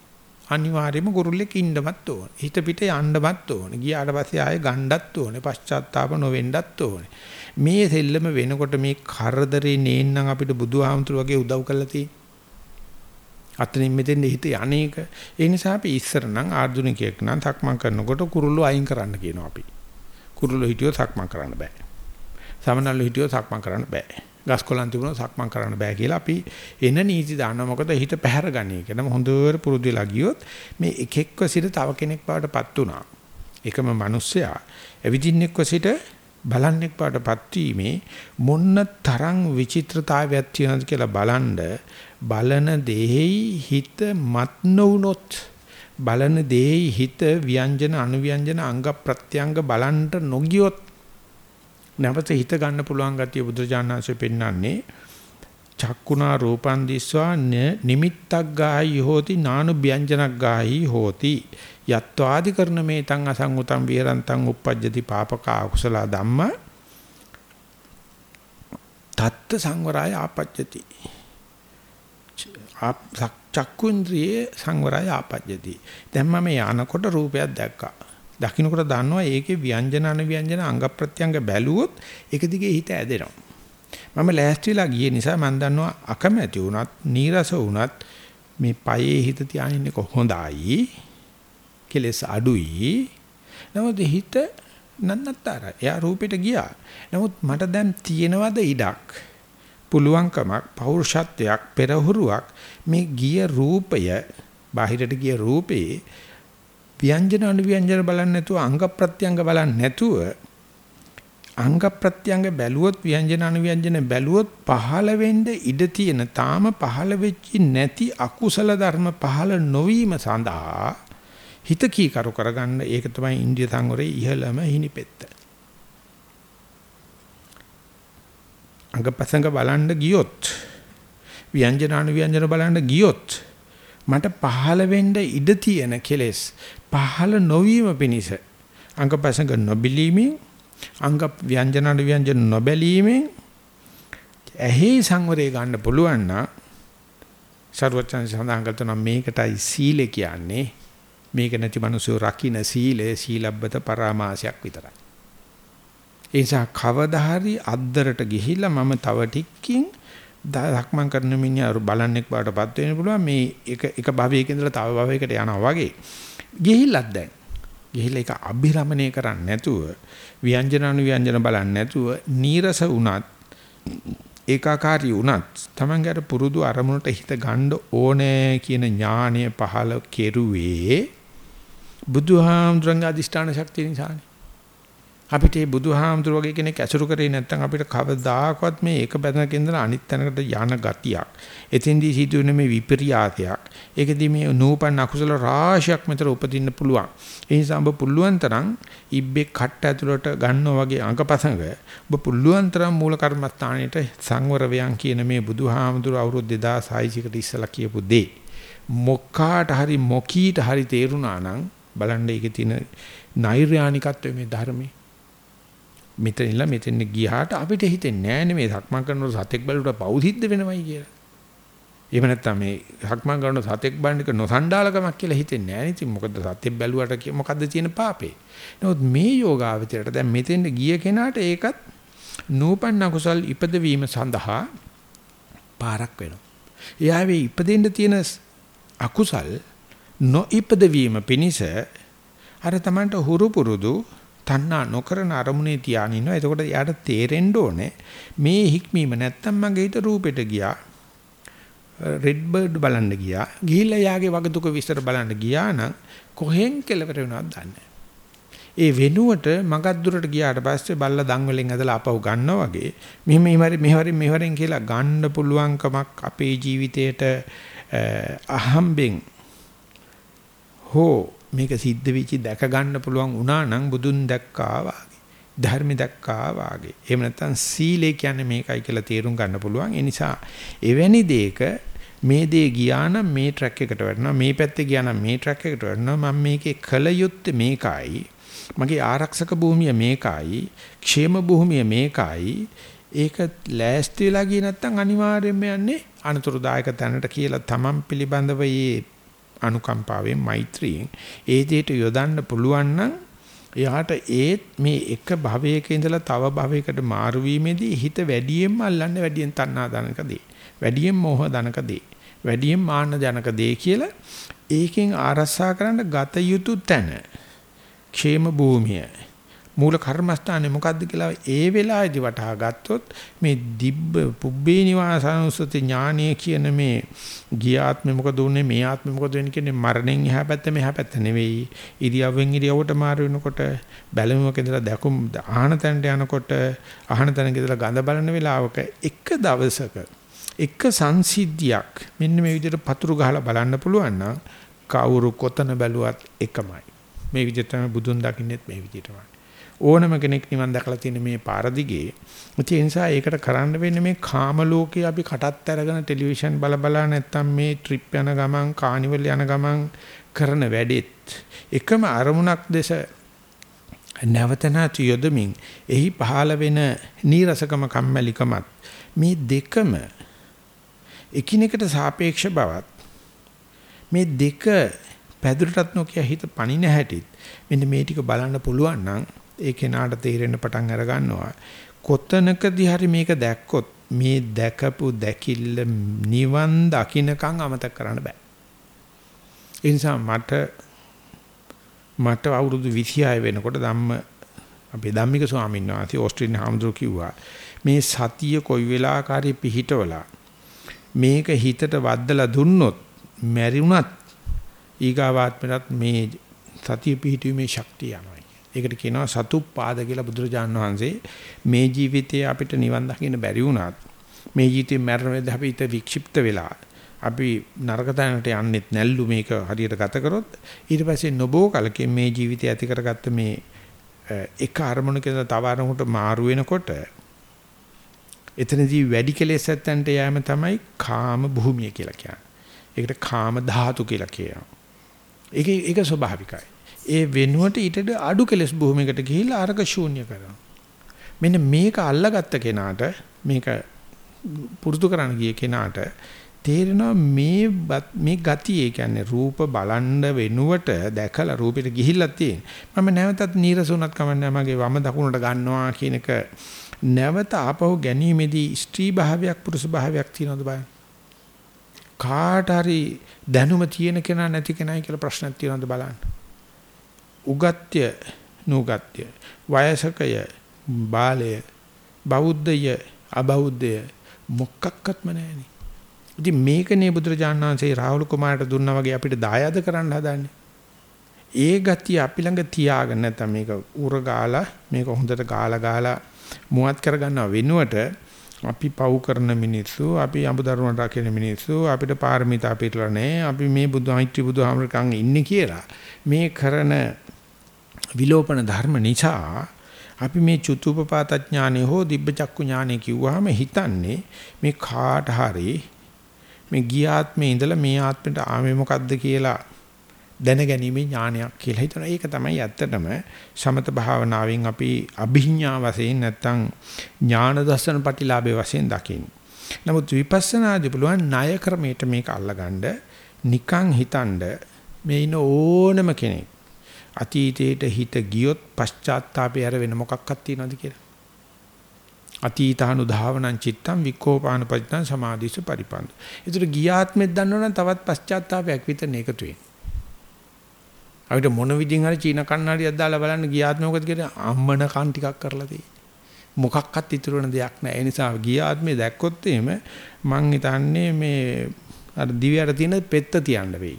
අනිවාර්යයෙන්ම කුරුල්ලෙක් ඉන්නමත් ඕන. හිත පිට යන්නමත් ඕන. ගියාට පස්සේ ආයෙ ගණ්ඩත් ඕනේ. පශ්චාත්තාප නොවෙන්නත් ඕනේ. මේ දෙල්ලම වෙනකොට මේ කරදරේ නේන්නම් අපිට බුදුහාමුදුරු වගේ උදව් කරලා තියෙන්නේ. අතනින් මෙතෙන් හිත යන්නේක. ඒ නිසා අපි ඉස්සර නම් ආධුනිකයෙක් නම් සක්මන් කරනකොට කුරුල්ලෝ අයින් කරන්න කියනවා අපි. කුරුල්ලෝ හිටියොත් සක්මන් කරන්න බෑ. සමනල්ලෝ හිටියොත් සක්මන් කරන්න බෑ. ගස්කොලන් තිබුණොත් සක්මන් කරන්න බෑ කියලා අපි එන නීති දානවා. මොකද හිත පැහැර ගන්නේ කියලා. හොඳට පුරුදු වෙලා ගියොත් මේ එක එක්ක සිට තව කෙනෙක් බවටපත් උනා. එකම මිනිස්සයා එවිදින්නෙක්ව සිට බලන්නෙක් බවටපත් වීමේ මොන්න තරම් විචිත්‍රතාවයක් තියෙනවද කියලා බලනද බලන දෙෙහි හිත මත් නොවුනොත් බලන දෙෙහි හිත ව්‍යංජන අනුව්‍යංජන අංග ප්‍රත්‍යංග බලන්ට නොගියොත් නැවත හිත ගන්න පුළුවන් ගතිය බුදුරජාණන්සේ පෙන්වන්නේ චක්කුණා රූපං දිස්වා නිමිත්තක් ගාහි හෝති නානු ව්‍යංජනක් ගාහි හෝති. යත්වාදි කරන මේ තං අසංගතං විහරන්තං uppajjati papaka akusala dhamma තත්ත සංවරය ආපජ්ජති චක්කුන්ද්‍රියේ සංවරය ආපජ්ජති. දැන් මම යනකොට රූපයක් දැක්කා. දකින්නකොට දන්නවා ඒකේ ව්‍යංජන අනුව්‍යංජන අංග ප්‍රත්‍යංග බැලුවොත් ඒක දිගේ හිත ඇදෙනවා. මම ලෑස්තිලා ගියේ නිසා මම දන්නවා අකමැති වුණත් නීරස වුණත් මේ පයේ හිත තියාගෙන ඉන්න කොහොඳයි? කෙලස් අඩුයි. නමුත් හිත නන්නතරයි එයා රූපෙට ගියා. නමුත් මට දැන් තියෙනවද ඉඩක්? පුළුවන්කමක් පෞරුෂත්වයක් පෙරහුරුවක් මේ ගිය රූපය බාහිරට ගිය රූපේ ව්‍යංජන අනුව්‍යංජන බලන්නේ නැතුව අංග ප්‍රත්‍යංග බලන්නේ නැතුව අංග ප්‍රත්‍යංග බැලුවොත් ව්‍යංජන අනුව්‍යංජන බැලුවොත් පහළ වෙන්න ඉඩ තියෙන තාම පහළ වෙච්චි නැති අකුසල ධර්ම පහළ නොවීම සඳහා හිත කීකරු කරගන්න ඒක තමයි ඉන්දිය සංවරයේ ඉහළම හිණිපෙත්ත. අංගපසංග බලන්න ගියොත් ව්‍යංජන අනුව්‍යංජන බලන්න ගියොත් මට පහළ වෙන්න ඉඩ තියෙන කෙලෙස් පහළ නොවීම පිණිස අංගපසංග නොබිලීමෙන් අංග ව්‍යංජන ව්‍යංජන නොබැලීමෙන් ඇහි සංවරය ගන්න පුළුවන් නම් සර්වචන් සඳහන් කරන මේකටයි සීලය කියන්නේ. මේක නැති මිනිස්සු රකින්න සීලය සීලබ්බත පරාමාසයක් විතරයි. ඒ නිසා කවදා හරි අද්දරට ගිහිල්ලා මම තව ටිකකින් දක්මන් කරන මිනිහා බලන්නෙක් බාටපත් වෙන්න පුළුවන්. මේ එක එක භවයක ඉඳලා තව භවයකට යනවා වගේ. ගිහිල්ලත් දැන්. ගිහිල්ලා ඒක අභිරමණය කරන්නේ නැතුව ව්‍යංජන අනුව්‍යංජන බලන්නේ නැතුව නීරස වුණත් ඒකාකාරී වුණත් Tamange අර පුරුදු අරමුණට හිත ගන්න ඕනේ කියන ඥානය පහළ කෙරුවේ බුදුහාමුදුරන්ගේ අදිෂ්ඨාන ශක්තිය නිසානේ. අපිට මේ බුදුහාමුදුර වගේ කෙනෙක් ඇසුරු කරේ නැත්නම් අපිට කවදාකවත් මේ එක බැනක ඉඳලා අනිත් තැනකට යන ගතියක්. එතෙන්දී සිදුවෙන මේ විපර්යාසයක්. ඒකදී මේ නූපන් අකුසල රාශියක් මෙතන උපදින්න පුළුවන්. ඒ නිසා ඔබ පුළුවන් තරම් ඉබ්බේ කට්ට ඇතුළට ගන්නවා වගේ අංගපසංග ඔබ පුළුවන් තරම් මූල කර්මස්ථානෙට සංවර වයන් කියන මේ බුදුහාමුදුර අවුරුදු 2600 කට ඉස්සලා කියපු දේ මොකාට හරි මොකීට හරි තේරුණා නම් බලන්න ඒකේ තියෙන නෛර්යානිකත්වය මේ ධර්මයේ මෙතන ඉල්ල මෙතෙන් ගියාට අපිට හිතෙන්නේ නෑනේ මේ සක්මන් කරනකොට සතෙක් බැලුවට පව් සිද්ධ වෙනවයි කියලා. එහෙම නැත්නම් මේ සක්මන් කරන සතෙක් බලන එක නොසන්ඩාලකමක් කියලා හිතෙන්නේ නෑනේ. ඉතින් මොකද සතෙක් බැලුවට මොකද්ද තියෙන පාපේ? නමුත් මේ යෝගාවචරයට දැන් මෙතෙන් ගිය කෙනාට ඒකත් නූපන්න කුසල් ඉපදවීම සඳහා පාරක් වෙනවා. එයාවේ ඉපදෙන්න තියෙන අකුසල් නොඉපදවීම පිණිස අර තමන්ට හුරු පුරුදු තණ්හා නොකරන අරමුණේ තියාගෙන ඉන්නවා. එතකොට යාට තේරෙන්න ඕනේ මේ හික්මීම නැත්තම් මගේ හිත රූපෙට ගියා. රෙඩ් බර්ඩ් බලන්න ගියා. ගිහිල්ලා යාගේ වගතුක විස්තර බලන්න ගියා නම් කොහෙන් කෙලවර වෙනවද දන්නේ ඒ වෙනුවට මගක් දුරට ගියාට පස්සේ බල්ලා දන් වලින් ඇදලා අපව ගන්නවා වගේ මෙහෙම මෙහෙම මෙහෙවරින් මෙහෙවරින් කියලා ගන්න පුළුවන්කමක් අපේ ජීවිතේට අහම්බෙන් හෝ මේක සිද්ධ වෙච්චි දැක ගන්න පුළුවන් වුණා නම් බුදුන් දැක්කා වාගේ ධර්ම දැක්කා වාගේ. එහෙම නැත්නම් සීලය කියන්නේ මේකයි කියලා තේරුම් ගන්න පුළුවන්. ඒ නිසා එවැනි දෙයක මේ දේ ගියා නම් මේ ට්‍රැක් එකට වැටෙනවා මේ පැත්තේ ගියා නම් මේ ට්‍රැක් එකට වැටෙනවා. මම මේකේ කල යුත්තේ මේකයි. මගේ ආරක්ෂක භූමිය මේකයි, ക്ഷേම භූමිය මේකයි. ඒක ලෑස්ති වෙලා ගියේ නැත්නම් අනිවාර්යයෙන්ම යන්නේ අනතුරුදායක තැනට කියලා තමන් පිළිබඳව මේ අනුකම්පාවෙන් මෛත්‍රියෙන් ඒ දෙයට යොදන්න පුළුවන් නම් එයාට ඒත් මේ එක භවයක ඉඳලා තව භවයකට මාරු වීමේදී හිත වැඩියෙන්ම අල්ලන්නේ වැඩියෙන් තණ්හා දනක දේ. වැඩියෙන් මෝහ දනක දේ. වැඩියෙන් මාන්න ජනක දේ කියලා ඒකෙන් ආරස්සා කරන්න ගත යුතු තැන ക്ഷേම භූමිය මූල කර්මස්ථානේ මොකද්ද කියලා ඒ වෙලාවේදී වටහා ගත්තොත් මේ දිබ්බ පුබ්බේ නිවාසානුස්සති ඥානය කියන මේ ගියාත්මෙ මොකද උනේ මේ ආත්මෙ මොකද වෙන්නේ කියන්නේ මරණයෙන් එහා පැත්ත මෙහා පැත්ත නෙවෙයි ඉරියව්වෙන් ඉරියව්වට මාරු වෙනකොට බැලුමක ඉඳලා දැකුම් ආහන තැනට යනකොට ආහන තැනක ඉඳලා ගඳ බලන වෙලාවක එක දවසක එක සංසිද්ධියක් මෙන්න මේ විදිහට පතුරු ගහලා බලන්න පුළුවන් නම් කවුරු කොතන බැලුවත් එකමයි මේ විදිහට තමයි බුදුන් දකින්නෙත් මේ විදිහටමයි. ඕනම කෙනෙක් නිවන් දැකලා තියෙන මේ පාර දිගේ. ඒ නිසා ඒකට කරන්න වෙන්නේ මේ කාම ලෝකේ අපි කටත් අරගෙන ටෙලිවිෂන් බල බලා නැත්තම් මේ ට්‍රිප් යන ගමන් කානිවල් යන ගමන් කරන වැඩෙත් එකම අරමුණක් දෙස නැවත නැති යොදමින් එහි පහළ වෙන නීරසකම කම්මැලිකමත් මේ දෙකම එකිනෙකට සාපේක්ෂ බවත් මේ දෙක පැදුරටත් නොකිය හිත පණින හැටිත් මෙන්න මේ ටික බලන්න පුළුවන් නම් ඒ කෙනාට තේරෙන්න පටන් අර ගන්නවා කොතනකදී හරි මේක දැක්කොත් මේ දැකපු දැකිල්ල නිවන් දකින්නකම් අමතක කරන්න බෑ ඒ නිසා මට මට අවුරුදු 26 වෙනකොට ධම්ම අපේ ධම්මික ස්වාමීන් වහන්සේ ඕස්ට්‍රේලියානු හාමුදුරුවෝ කිව්වා මේ සතිය කොයි වෙලාවකරි පිහිටවලා මේක හිතට වද්දලා දුන්නොත් මැරිුණත් ඊගාවාත්මයත් මේ සතිය පිහිටීමේ ශක්තිය යනවා. ඒකට කියනවා සතුප්පාද කියලා බුදුරජාන් වහන්සේ මේ ජීවිතයේ අපිට නිවන් දකින්න බැරි වුණත් මේ ජීවිතේ මරණ වේද අපි ඊට වික්ෂිප්ත වෙලා අපි නරක තැනට යන්නෙත් නැල්ලු මේක හරියට ගත කරොත් ඊට පස්සේ නොබෝ කලකින් මේ ජීවිතය ඇති කරගත්ත මේ එක අරමුණක තව අරමුණකට මාරු වෙනකොට එතනදී වැඩි කෙලෙස් ඇත්තන්ට යෑම තමයි කාම භූමිය කියලා කියන්නේ. ඒකට කාම ධාතු කියලා කියනවා. ඒක ඒක ස්වභාවිකයි. ඒ වෙනුවට ඊට අඩු කෙලස් භූමියකට ගිහිල්ලා අරක ශූන්‍ය කරනවා. මෙන්න මේක අල්ලගත්ත කෙනාට මේක පුරුදු කරන්න ගිය කෙනාට තේරෙනවා මේ මේ ගතිය කියන්නේ රූප බලන්න වෙනුවට දැකලා රූපෙට ගිහිල්ලා තියෙන. මම නැවතත් නීරසුණත් කමන්නේ මගේ වම දකුණට ගන්නවා කියන එක නැවත ආපහු ගැනීමේදී ස්ත්‍රී භාවයක් පුරුෂ භාවයක් තියෙනවද බලන්න. කාට හරි දැනුම තියෙන කෙනා නැති කෙනායි කියලා ප්‍රශ්නක් තියෙනවද බලන්න. උගත්‍ය නුගත්‍ය වයසකය බාලය බෞද්ධය අබෞද්ධය මොකක්වත්ම නැහෙනි. ඉතින් මේකනේ බුදුරජාණන් වහන්සේ රාහුල කුමාරට දුන්නා වගේ අපිට දායාද කරන්න හදන්නේ. ඒ ගතිය අපි ළඟ තියාගෙන නැත්නම් මේක උර ගාලා මේක හොඳට ගාලා ගාලා මුවත් කරගන්නව වෙනුවට අපි පව් කරන මිනිස්සු අපි අඹදරුවන් රකින මිනිස්සු අපිට පාරමිතා පිටලා නැහැ අපි මේ බුදු මෛත්‍රී බුදුහාමරකන් ඉන්නේ කියලා මේ කරන විලෝපන ධර්ම නිසා අපි මේ චුතුපපාත ඥානෙ හෝ දිබ්බචක්කු ඥානෙ කිව්වහම හිතන්නේ මේ කාට හරි මේ ගියාත්මේ ඉඳලා මේ ආත්මෙට ආමේ මොකද්ද කියලා දැනගැනීමේ ඥානයක් කියලා හිතනවා. ඒක තමයි ඇත්තටම සමත භාවනාවෙන් අපි අභිඥා වශයෙන් නැත්තම් ඥාන දර්ශන ප්‍රතිලාභේ වශයෙන් දකින්නේ. නමුත් විපස්සනාදී පුළුවන් ණය ක්‍රමයට මේක අල්ලගන්න නිකං හිතනද මේ ඉන ඕනම කෙනෙක් අතීතයට හිත ගියොත් පශ්චාත්තාපය හැර වෙන මොකක්වත් තියනවද කියලා. අතීතානු ධාවනං චිත්තං විකෝපාන පජිතං සමාධිස පරිපන්ත. ඒතර ගියාත්මෙත් දන්නවනම් තවත් පශ්චාත්තාපයක් විතර එකතු වෙනවා. අපිට මොන විදිහින් හරි චීන කන්නඩියක් දාලා බලන්න ගියාත්ම මොකද කියන්නේ අම්මන කන් ටිකක් කරලා තියෙන්නේ. මොකක්වත් ඉතුරු වෙන දෙයක් නැහැ. ඒ නිසා ගියාත්මේ දැක්කොත් එහෙම මං හිතන්නේ මේ අර දිවයට තියෙන පෙත්ත තියන්න වෙයි.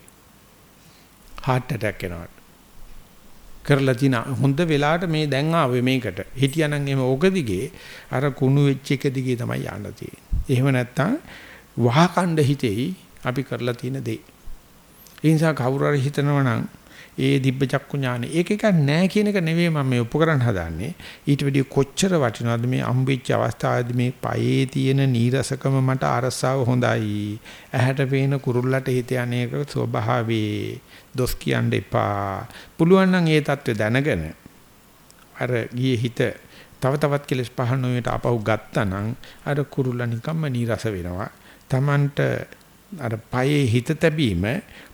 heart attack එනවට. කරලා තින හොඳ වෙලාවට මේ දැන් ආවේ මේකට. හිටියානම් එමෙ ඕක දිගේ අර කුණු වෙච්ච එක දිගේ තමයි යන්න තියෙන්නේ. එහෙම නැත්තම් වහකණ්ඩ හිතෙයි අපි කරලා තියෙන දේ. ඒ නිසා කවුරු හරි හිතනවා නම් ඒ දිබ්බ චක්කු ඥානෙ. ඒක එක නෑ කියන එක නෙවෙයි මම මේ උපකරණ හදාන්නේ. ඊට වැඩිය කොච්චර වටිනවද මේ අම්බෙච්ච අවස්ථාවේදී මේ පයේ තියෙන නීරසකම මට අරසාව හොඳයි. ඇහැට පේන කුරුල්ලට හිත අනේක ස්වභාවේ දොස් කියන්න එපා. පුළුවන් නම් ඒ தත්ත්වය දැනගෙන අර ගියේ හිත තව තවත් කෙලස් පහන නොයට අපහු ගත්තනම් අර කුරුල්ල නිකම්ම නීරස වෙනවා. Tamanට අර පයේ හිත තැබීම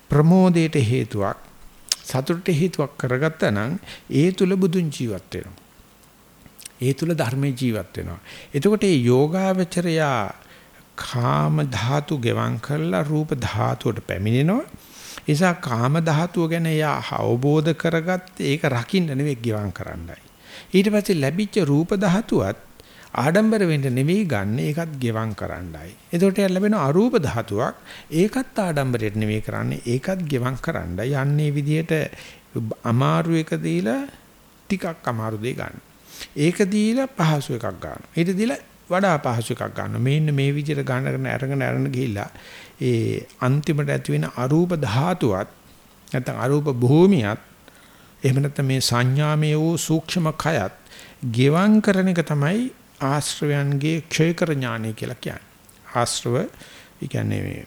ප්‍රමෝදයට හේතුවක්. සතුටට හේතුවක් කරගත්තා නම් ඒ තුල බුදුන් ජීවත් වෙනවා. ඒ තුල ධර්මයේ ජීවත් වෙනවා. එතකොට මේ යෝගාවචරයා කාම ධාතු ගෙවම් කරලා රූප ධාතුවට පැමිණෙනවා. නිසා කාම ධාතුව ගැන යා අවබෝධ කරගත්ත ඒක රකින්න නෙවෙයි ගෙවම් කරන්නයි. ඊට පස්සේ ලැබිච්ච රූප ධාතුවත් ආඩම්බර වෙන්න නෙවෙයි ගන්න ඒකත් ගෙවම් කරන්නයි. එතකොට ලැබෙන අරූප ධාතුවක් ඒකත් ආඩම්බරයට නෙවෙයි කරන්නේ ඒකත් ගෙවම් කරන්නයි. යන්නේ විදිහට අමාරු එක දීලා ටිකක් අමාරු දෙයක් ගන්න. ඒක දීලා පහසු එකක් ගන්න. ඊට දීලා වඩා පහසු එකක් ගන්න. මේන්න මේ විදිහට ගන්නගෙන අරගෙන අරගෙන ගිහිල්ලා ඒ අන්තිමට ඇති වෙන අරූප ධාතුවත් නැත්නම් අරූප භූමියත් එහෙම නැත්නම් මේ සංඥාමය වූ සූක්ෂම කයත් ගෙවම් කරන එක තමයි ආශ්‍රවයන්ගේ ක්ෂයකර ඥානය කියලා කියන්නේ. ආශ්‍රව ඒ කියන්නේ මේ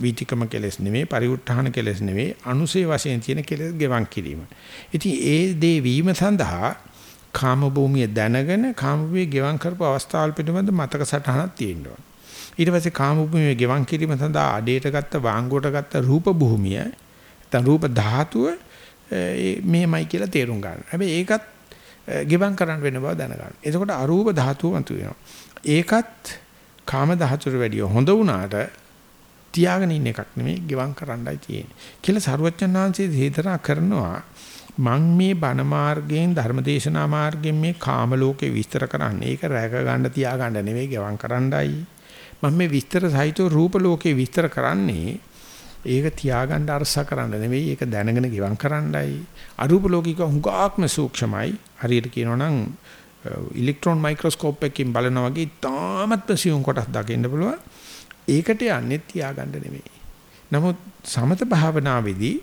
වීතිකම කෙලස් නෙමෙයි පරිඋත්ථාන කෙලස් නෙමෙයි අනුසේ වශයෙන් තියෙන කෙලස් ගෙවන් කිරීම. ඉතින් ඒ දේ වීම සඳහා කාම භූමිය දැනගෙන කාම භූමිය ගෙවන් කරපු අවස්ථාවල් පිළිබඳ මතක සටහනක් තියෙනවා. ඊට පස්සේ කාම භූමිය ගෙවන් කිරීම සඳහා අඩේට ගත්ත වාංගුවට ගත්ත රූප භූමිය නැත්නම් රූප ධාතුව මේමයි කියලා තේරුම් ගන්න. හැබැයි ඒකත් ගෙවම් කරන්න වෙන බව දැනගන්න. එතකොට අරූප ධාතුව මතුවෙනවා. ඒකත් කාම ධාතුවට වැඩිය හොඳ වුණාට තියාගෙන ඉන්න එකක් නෙමෙයි ගෙවම් කරන්නයි තියෙන්නේ. කියලා සරුවච්චන්හන්සේ හේතනා කරනවා මං මේ බණ මාර්ගයෙන් ධර්මදේශනා මාර්ගයෙන් මේ කාම ලෝකේ විස්තර කරන්නේ. ඒක රැක ගන්න තියා ගන්න නෙවෙයි ගෙවම් කරන්නයි. මම මේ විස්තර සහිතව රූප ලෝකේ විස්තර කරන්නේ ඒක තියාගන්න අරස කරන්න නෙවෙයි ඒක දැනගෙන ගිවන් කරන්නයි අරූප ලෝකික හුඟක්ම සූක්ෂමයි හරියට කියනවා නම් ඉලෙක්ට්‍රෝන මයික්‍රොස්කෝප් එකකින් බලනා වගේ තාමත්ම සියුම් කොටස් දකින්න පුළුවන්. ඒකට යන්නේ තියාගන්න නෙවෙයි නමුත් සමත භාවනාවේදී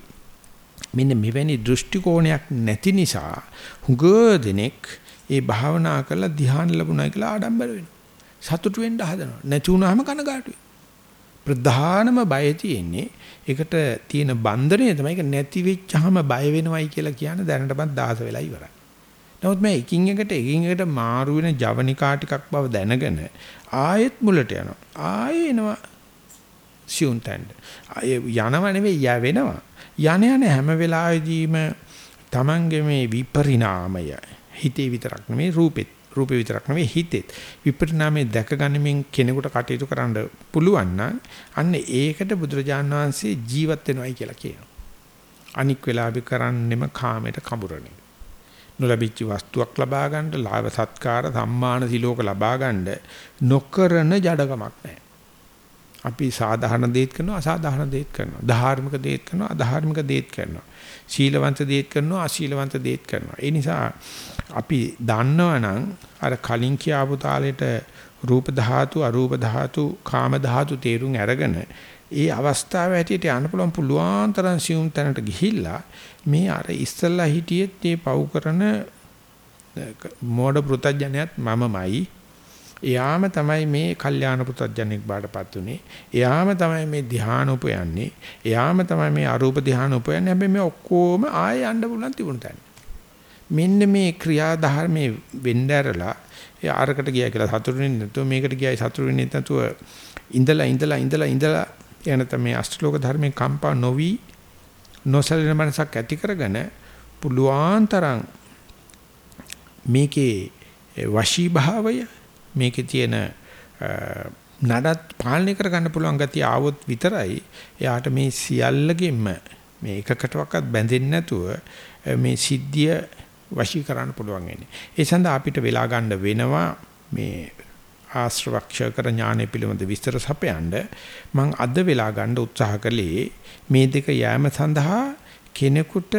මෙන්න මෙවැනි දෘෂ්ටි කෝණයක් නැති නිසා හුඟ දෙනෙක් ඒ භාවනා කරලා ධ්‍යාන ලැබුණා කියලා ආඩම්බර වෙනවා. සතුටු වෙන්න හදනවා. නැති වුනහම කනගාටුයි. ප්‍රධානම බය තියෙන්නේ ඒකට තියෙන බන්ධනය තමයි. ඒක නැති වෙච්චාම බය වෙනවයි කියලා කියන දැනටමත් දාස වෙලා ඉවරයි. නමුත් මේ එකින් එකට එකින් එකට මාරු වෙන ජවනිකා ටිකක් බව දැනගෙන ආයෙත් මුලට යනවා. ආයෙ එනවා සියුන්තෙන්ද. ආයෙ යනව නෙවෙයි ය වෙනවා. යන යන හැම වෙලාවෙදීම Tamange මේ විපරිණාමය හිතේ විතරක් නෙවෙයි රූපෙත් රූපේ විතරක් නෙවෙයි හිතෙත් විපරිණාමයේ දැකගනිමින් කෙනෙකුට කටයුතු කරන්න පුළුවන් නම් අන්න ඒකට බුදුරජාන් වහන්සේ ජීවත් වෙනවයි කියලා කියනවා. අනික් වෙලාවෙ කරන්නෙම කාමයට කඹරණ. නොලැබිච්ච වස්තුවක් ලබා ගන්න, ලාභ සත්කාර, සම්මාන සිලෝක ලබා ගන්න නොකරන ජඩකමක් නැහැ. අපි සාධාරණ දේත් කරනවා අසාධාරණ දේත් කරනවා. ධාර්මික දේත් කරනවා අධාර්මික දේත් කරනවා. ශීලවන්ත දේත් කරනවා අශීලවන්ත දේත් කරනවා. ඒ නිසා අපි දන්නවනම් අර කලින් කියාපු තාලෙට රූප ධාතු අරූප ධාතු කාම ධාතු තේරුම් අරගෙන ඒ අවස්ථාව ඇටියට යන්න පුළුවන් පුළුවන් තරම් සියුම් තැනට ගිහිල්ලා මේ අර ඉස්සල්ලා හිටියෙත් මේ පව් කරන මෝඩ පෘතජ්ජනයත් මමමයි එයාම තමයි මේ කල්යාණ පුතඥෙක් බාටපත් උනේ. එයාම තමයි මේ ධ්‍යාන උපයන්නේ. එයාම තමයි මේ අරූප ධ්‍යාන උපයන්නේ. හැබැයි මේ ඔක්කොම ආයෙ යන්න පුළුවන් තිබුණ තැන. මෙන්න මේ ක්‍රියාධර්මයේ වෙnderලා එයා අරකට ගියා කියලා සතුටු වෙන්නේ නැතුව මේකට ගියායි සතුටු වෙන්නේ නැතුව ඉඳලා ඉඳලා ඉඳලා ඉඳලා එන තමයි අෂ්ටලෝක ධර්මයේ කම්පා නොවි නොසලින මනසක් ඇති කරගෙන පුළුවන් තරම් මේකේ වශී භාවය මේකේ තියෙන නඩත් පාලනය කරගන්න පුළුවන් ගතිය ආවොත් විතරයි එයාට මේ සියල්ලගෙම මේ එකකටවත් බැඳෙන්නේ නැතුව මේ සිද්ධිය වශී කරන්න පුළුවන් වෙන්නේ. ඒ සඳහා අපිට වෙලා ගන්න වෙනවා මේ ආශ්‍රවක්ෂ කර ඥානෙ පිළිබඳ විස්තර සපයන්න මම අද වෙලා ගන්න උත්සාහ කළේ මේ දෙක යෑම සඳහා කෙනෙකුට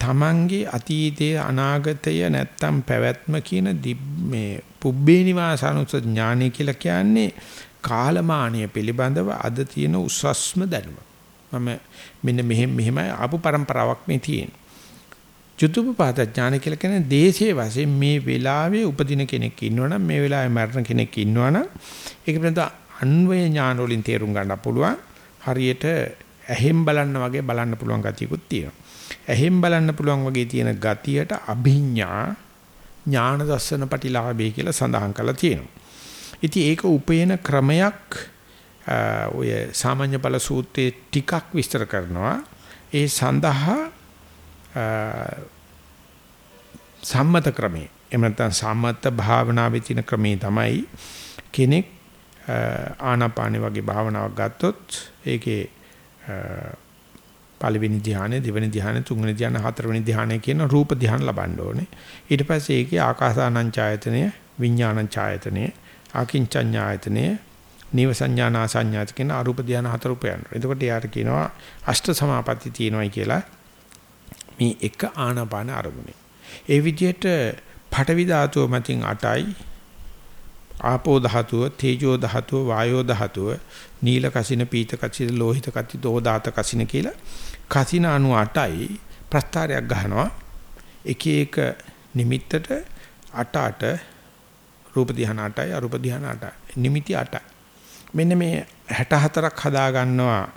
තමන්ගේ අතීතයේ අනාගතය නැත්තම් පැවැත්ම කියන මේ පුබ්බේ නිවාසානුස ඥානය කියලා කියන්නේ කාලමානීය පිළිබඳව අද තියෙන උසස්ම දැනුම. මම මෙන්න මෙහෙම මෙහෙමයි ආපු પરම්පරාවක් මේ තියෙන්නේ. චතුප්පපාත ඥාන කියලා කියන්නේ දේශයේ වශයෙන් මේ වෙලාවේ උපදින කෙනෙක් ඉන්නවනම් මේ වෙලාවේ මරණ කෙනෙක් ඉන්නවනම් ඒක පිළිබඳ අන්වය ඥාන වලින් තේරුම් ගන්න පුළුවන්. හරියට ඇහෙන් බලන්න වගේ බලන්න පුළුවන් ගතියකුත් තියෙනවා. ඇහෙන් බලන්න පුළුවන් වගේ තියෙන ගතියට අභිඥා ඥාන දර්ශන ප්‍රතිලාභය කියලා සඳහන් කරලා තියෙනවා. ඉතින් ඒක උපේන ක්‍රමයක් ඔය සාමාන්‍ය බල සූත්‍රයේ ටිකක් විස්තර කරනවා. ඒ සඳහා සම්මත ක්‍රමේ එහෙම නැත්නම් සම්මත භාවනාවේ තියෙන ක්‍රමේ තමයි කෙනෙක් ආනාපානෙ වගේ භාවනාවක් ගත්තොත් ඒකේ පළවෙනි ධ්‍යානෙ, දෙවෙනි ධ්‍යානෙ, තුන්වෙනි ධ්‍යානෙ, හතරවෙනි ධ්‍යානෙ කියන රූප ධ්‍යාන ලබන්න ඕනේ. ඊට පස්සේ ඒකේ ආකාසානං ඡායතනය, විඥානං ඡායතනය, ආකින්චඤ්ඤායතනය, නීව සංඥානා සංඥාත කියන අරූප ධ්‍යාන හතර උපයන්න. එතකොට යාට කියනවා අෂ්ට සමාපatti තියෙනවායි කියලා මේ එක ආනාපාන අරමුණේ. ඒ විදිහට පඨවි ධාතුව මතින් 8යි ආපෝ ධාතුව, තේජෝ ධාතුව, වායෝ ධාතුව, නීල කසින, පීත කසින, ලෝහිත කති, දෝදාත කසින කියලා කසින අණු 8යි ප්‍රස්තාරයක් ගහනවා. එක එක නිමිත්තට 8 8 රූප ධ්‍යාන 8යි, අරූප ධ්‍යාන 8යි. නිමිති 8යි. මෙන්න මේ 64ක් හදා ගන්නවා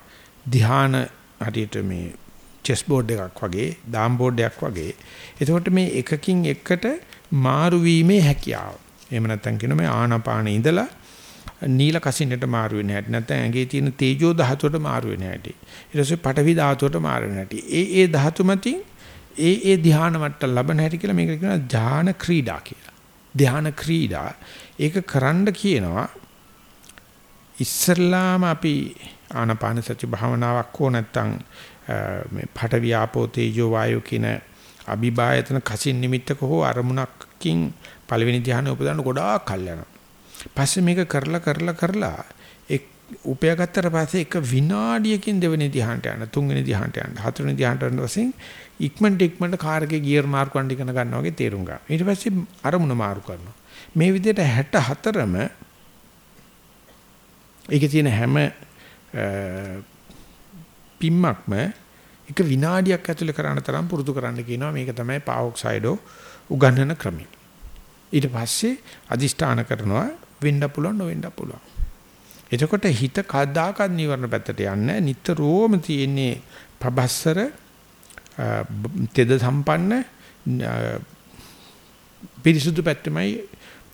ධ්‍යාන හරියට මේ චෙස් බෝඩ් එකක් වගේ, දාම් බෝඩ් එකක් වගේ. එතකොට මේ එකකින් එකට මාරු වීමේ හැකියාව. එහෙම නැත්නම් කියන මේ ආනාපානෙ ඉඳලා නීල කසින්නට මාරු වෙන හැටි නැත්නම් ඇඟේ තියෙන තේජෝ ධාතුවට මාරු වෙන හැටි ඊට පස්සේ පඨවි ධාතුවට මාරු වෙන හැටි ඒ ඒ ධාතු මතින් ඒ ඒ ධ්‍යාන මට්ටම් ලබන හැටි කියලා මේකට කියනවා ධ්‍යාන ක්‍රීඩා කියලා. ධ්‍යාන ක්‍රීඩා. ඒක කරන්න කියනවා ඉස්සල්ලාම අපි ආනාපාන සති භාවනාවක් හෝ නැත්නම් මේ පඨවි ආපෝ තේජෝ වායෝ කියන අභිභායතන කසින් නිමිත්තක හෝ අරමුණක්කින් පළවෙනි ධ්‍යානෙ උපදන්න ගොඩාක් කල් යනවා. පස්සේ මේක කරලා කරලා කරලා එක් උපයාගත්තට පස්සේ එක විනාඩියකින් දෙවෙනි ධ්‍යානට යන තුන්වෙනි ධ්‍යානට යන හතරවෙනි ධ්‍යානට යන වශයෙන් ඉක්මනට ඉක්මනට කාර් එකේ ගියර් මාරු කරන්න ඉගෙන ගන්නවා වගේ තේරුම් ගන්න. ඊට පස්සේ අරමුණ මාරු කරනවා. මේ විදිහට 64ම ඒකේ තියෙන හැම පිම්මක්ම එක විනාඩියක් ඇතුළේ කරන්න තරම් පුරුදු කරන්න කියනවා මේක තමයි පාවොක්සයිඩෝ උගන්වන ක්‍රමය. ඊට පස්සේ අදිෂ්ඨාන කරනවා වෙන්න පුළුවන් නොවෙන්න පුළුවන්. එතකොට හිත කද්දාකත් නිවර්ණ පැත්තට යන්නේ නිතරම තියෙන්නේ ප්‍රබස්සර තෙද සම්පන්න පිරිසුදු පැත්තමයි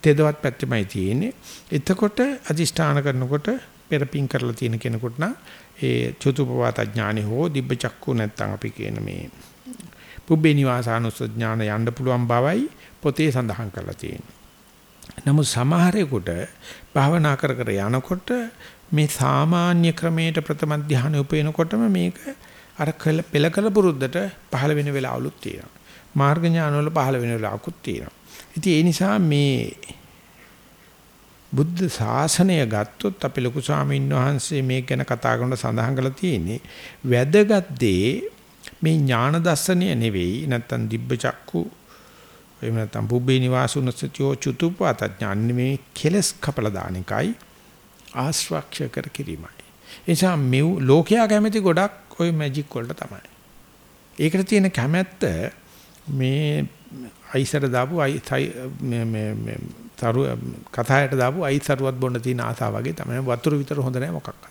තෙදවත් පැත්තමයි තියෙන්නේ. එතකොට අදිෂ්ඨාන කරනකොට පෙරපින් කරලා තියෙන කෙනෙකුට නම් ඒ චතුපවාත ඥානෙ හෝ දිබ්බ චක්කු නැත්තම් අපි කියන මේ පුබ්බේ නිවාසානුස්සති ඥාන යන්න පුළුවන් බවයි පොතේ සඳහන් කරලා තියෙනවා. නමුත් සමහරෙකුට භාවනා කර කර යනකොට මේ සාමාන්‍ය ක්‍රමයට ප්‍රථම ධානය උපයනකොටම මේක අර පෙළ කළ පුරුද්දට පහළ වෙන වෙලාවලුත් තියෙනවා. මාර්ග ඥාන වල පහළ වෙන වෙලාවකුත් තියෙනවා. ඉතින් ඒ නිසා මේ බුද්ධ ශාසනය ගත්තොත් අපි ලොකු ස්වාමීන් වහන්සේ මේක ගැන කතා කරන සඳහන් කරලා තියෙන්නේ වැදගත් දේ මේ ඥාන දර්ශනය නෙවෙයි නැත්තම් දිබ්බ චක්කු එහෙම නැත්නම් පුබ්බේ නිවාසුනසතියෝ චුතුප්පත ඥාන මේ කෙලස් කපලා දාන එකයි ආශ්‍රක්ෂ කර කිරීමයි. ඒ නිසා මෙව් ලෝකයා කැමති ගොඩක් ওই මැජික් වලට තමයි. ඒකට තියෙන කැමැත්ත මේ අයිසර දාපු අයි මේ මේ තරු කතායට දාපු අයිසරුවත් බොන්න තියෙන ආසාව වගේ තමයි වතුර විතර හොඳ නැහැ මොකක්වත්.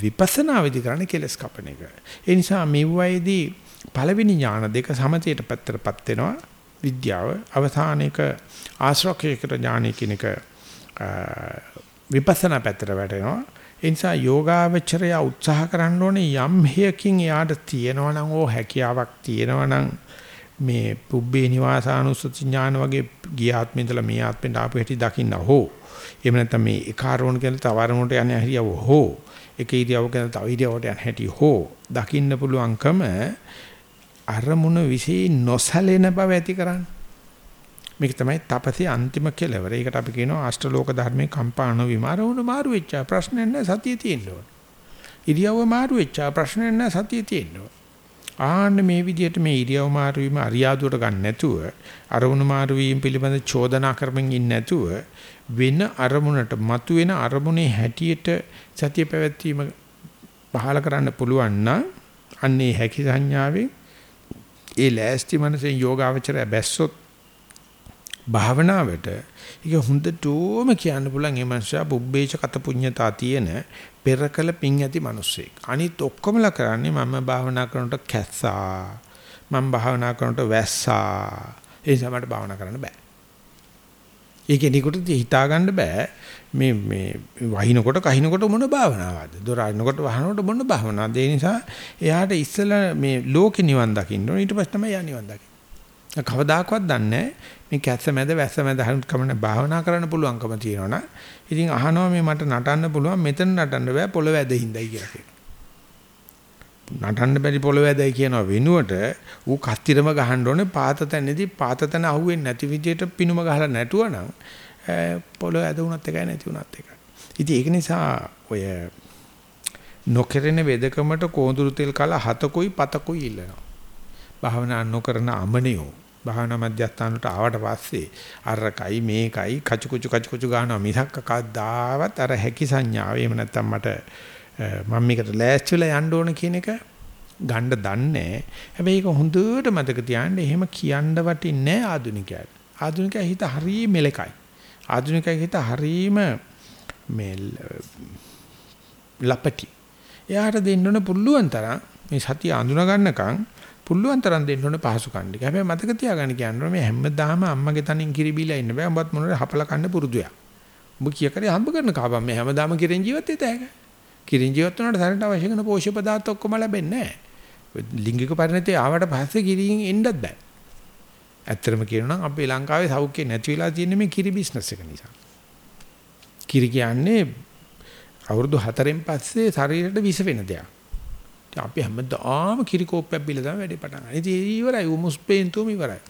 විපස්සනා වෙදි කරන්නේ කෙලස් කපන එක. ඒ නිසා මෙව්වයිදී පළවෙනි ඥාන දෙක සමතේට පැත්තටපත් වෙනවා. විද්‍යාව අවසානයේක ආශ්‍රකේකට ඥානය කියන එක විපස්සනා පැත්තට වැටෙනවා. ඒ නිසා යෝගාවචරය උත්සාහ කරන්න ඕනේ යම් හේයකින් එයාට තියෙනවා නම් ඕ හැකියාවක් තියෙනවා නම් මේ පුබ්බේ නිවාසානුස්සති ඥාන වගේ ගිය ආත්මේ ඉඳලා මේ ආත්මෙට ආපු හැටි දකින්න හෝ එහෙම නැත්නම් මේ ඒකාරෝණ කියලා තව අරමුණට යන හැටියව හෝ එක ඉරියව්වක තව ඉරියව්වට යන හැටි හෝ දකින්න පුළුවන්කම අරමුණ વિશે නොසැලෙන බව ඇති කරන්නේ. මේක තමයි තපසේ අන්තිම කෙලවර. ඒකට අපි කියනවා අෂ්ටලෝක ධර්මයේ කම්පා නොවීම. අරවුන මාරු වෙච්ච ප්‍රශ්නයක් නැහැ සතිය තියෙන්න ඕන. ඉරියව්ව මාරු වෙච්ච ප්‍රශ්නයක් නැහැ සතිය තියෙන්න ඕන. ආන්න මේ විදිහට මේ ඉරියව් මාරු වීම අරියාදුවට ගන්න නැතුව අරමුණු මාරු වීම පිළිබඳ චෝදනා කරමින් ඉන්නේ නැතුව වෙන අරමුණට මතුවෙන අරමුණේ හැටියට සතිය පැවැත්වීම පහල කරන්න පුළුවන් නම් අන්නේ හැකි සංඥාවෙන් ඒ ලෑස්ති මනසෙන් යෝගාවචරය බැස්සොත් භාවනාවට ඒක හොඳටම කියන්න පුළුවන් ඒ මනුස්සයා බුබ්බේච කත පුඤ්ඤතා තියෙන පෙරකල පිං ඇති මිනිස්සෙක්. අනිත් ඔක්කොමලා කරන්නේ මම භාවනා කරනකොට කැස්සා. මම භාවනා කරනකොට වැස්සා. ඒ නිසා මට භාවනා කරන්න බෑ. ඒකේ නිකුත් හිතා ගන්න බෑ. මේ මේ වහිනකොට කහිනකොට මොන භාවනාවක්ද? දොර අරිනකොට වහනකොට මොන භාවනාවක්ද? ඒ නිසා එයාට ඉස්සලා මේ ලෝකේ නිවන් දකින්න ඕන. ඊට පස්සේ තමයි යා නිවන් දකින්නේ. කවදාකවත් දන්නේ මේ කැස්ස මැද වැස්ස මැද කමන භාවනා කරන්න පුළුවන්කම තියෙනවනම් ඉතින් අහනවා මේ මට නටන්න පුළුවන් මෙතන නටන්න බෑ පොළව ඇදින්දයි කියලා කියනවා. නටන්න බැරි පොළව ඇදයි කියනවා වෙනුවට ඌ කස්තිරම ගහන්න ඕනේ පාත තැනදී පාත තැන අහුවෙන්නේ නැති විදියට පිනුම ගහලා නැටුවනම් පොළව ඇද වුණත් එකයි නැති වුණත් එකයි. ඉතින් ඒක නිසා ඔය නොකරන වේදකමට කෝඳුරු තෙල් කල හතකුයි පතකුයි ඉල්ලනවා. භාවනා නොකරන අමනියෝ භාවනා මධ්‍යස්ථාන වලට ආවට පස්සේ අරකයි මේකයි කචු කුචු කචු කුචු ගන්නවා මිසක් කවදාවත් අර හැකි සංඥාව එහෙම නැත්තම් මට මම මේකට ලෑස්තිලා යන්න ඕන කියන එක ගන්න දන්නේ හැබැයි ඒක හොඳට මතක තියාගන්න එහෙම කියන්න වටින්නේ ආදුනිකයාට ආදුනිකයා හිත හරිය මෙලකයි. ආදුනිකයා හිත හරීම මේ ලපටි. එයාට දෙන්න ඕන පුළුවන් තරම් මේ සතිය අඳුන ගන්නකම් පුළුවන් තරම් දෙන්න ඕනේ පහසුකම් ටික. හැබැයි මතක තියාගන්න කියනවා මේ හැමදාම අම්මගේ තනින් කිරි බීලා ඉන්න බෑ. උඹත් මොනවාරි හපලා කන්න පුරුදුයක්. උඹ කිය කරේ හම්බ කරන කාපම් මේ හැමදාම කිරෙන් ජීවත් වෙත හැක. කිරින් ජීවත් වුණාට සරට අවශ්‍ය කරන පෝෂ්‍ය පදාර්ථ ඔක්කොම ලැබෙන්නේ නැහැ. ලිංගික පරිණතය ආවට පස්සේ කිරින් එන්නත් බෑ. ඇත්තටම කියනවා නම් අපේ ලංකාවේ සෞඛ්‍ය නැති වෙලා තියෙන්නේ මේ කිරි බිස්නස් එක නිසා. කිරි කියන්නේ අවුරුදු 4න් පස්සේ ශරීරයට විස වෙන දෙයක්. අපි හැමදාම කිරිකෝප්පයක් බිල තමයි වැඩේ පටන් ගන්න. ඉතින් ඉවරයි උමුස්පේන්තුම ඉවරයි.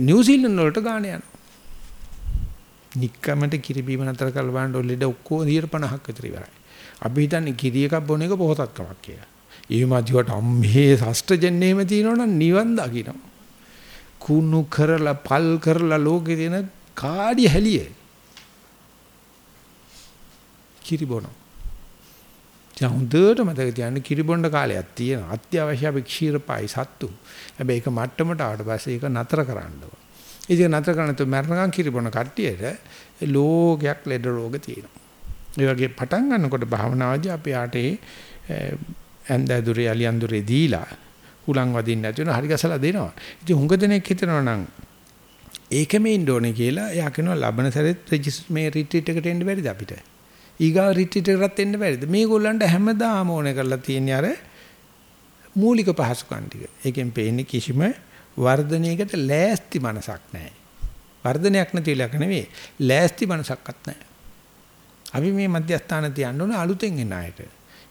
නිව්සීලන්ත වලට ගාණ යනවා. නික්කමට කිරි බීම නතර කරලා බලන්න ලෙඩ ඔක්කොම 50ක් විතර ඉවරයි. අපි හිතන්නේ කිරි එකක් බොන එක පොහසත්කමක් කියලා. ඒ මදිවට අම්මේ ෂෂ්ඨජන්නේ එහෙම තියෙනවනම් නිවන් දකින්න. කුණු කරලා පල් කරලා ලෝකේ තියෙන කාඩි හැලියේ. කිරි බොනවා. දැන් හොඳට මතක තියාගන්න කිරිබොණ්ඩ කාලයක් තියෙනවා. අත්‍යවශ්‍ය අපි ක්ෂීරපයි සත්තු. හැබැයි ඒක මට්ටමට ආවට පස්සේ ඒක නතර කරන්න ඕන. ඉතින් නතර කරන්න තු මරණකම් කිරිබොණ කට්ටියට ලෝකයක් ලෙඩ රෝග තියෙනවා. ඒ වගේ පටන් ගන්නකොට භාවනාවදී අපි ආටේ ඇන්දදුරේ අලියන්දුරේ දීලා උලන් වදින්න නැති වෙන හරි ගසලා දෙනවා. ඉතින් හුඟ දෙනෙක් හිතනවා නම් ඒකෙම ඉන්න ඕනේ කියලා එයා කියනවා ලබන සැරේත් රෙජිස්ටර් මේ රිට්‍රීට් එකට එන්න බැරිද අපිට? ඊගා රිට්‍රීට් එකකට එන්න බැරිද? මේගොල්ලන්ට හැමදාම ඕනේ කරලා තියෙන්නේ අර මූලික පහසුකම් ටික. ඒකෙන් පේන්නේ කිසිම වර්ධනයකට ලෑස්ති මනසක් නැහැ. වර්ධනයක් නැති ලක නෙවෙයි. ලෑස්ති මනසක්වත් නැහැ. අපි මේ මධ්‍යස්ථාන තියන්න ඕනේ අලුතෙන් එන අයට.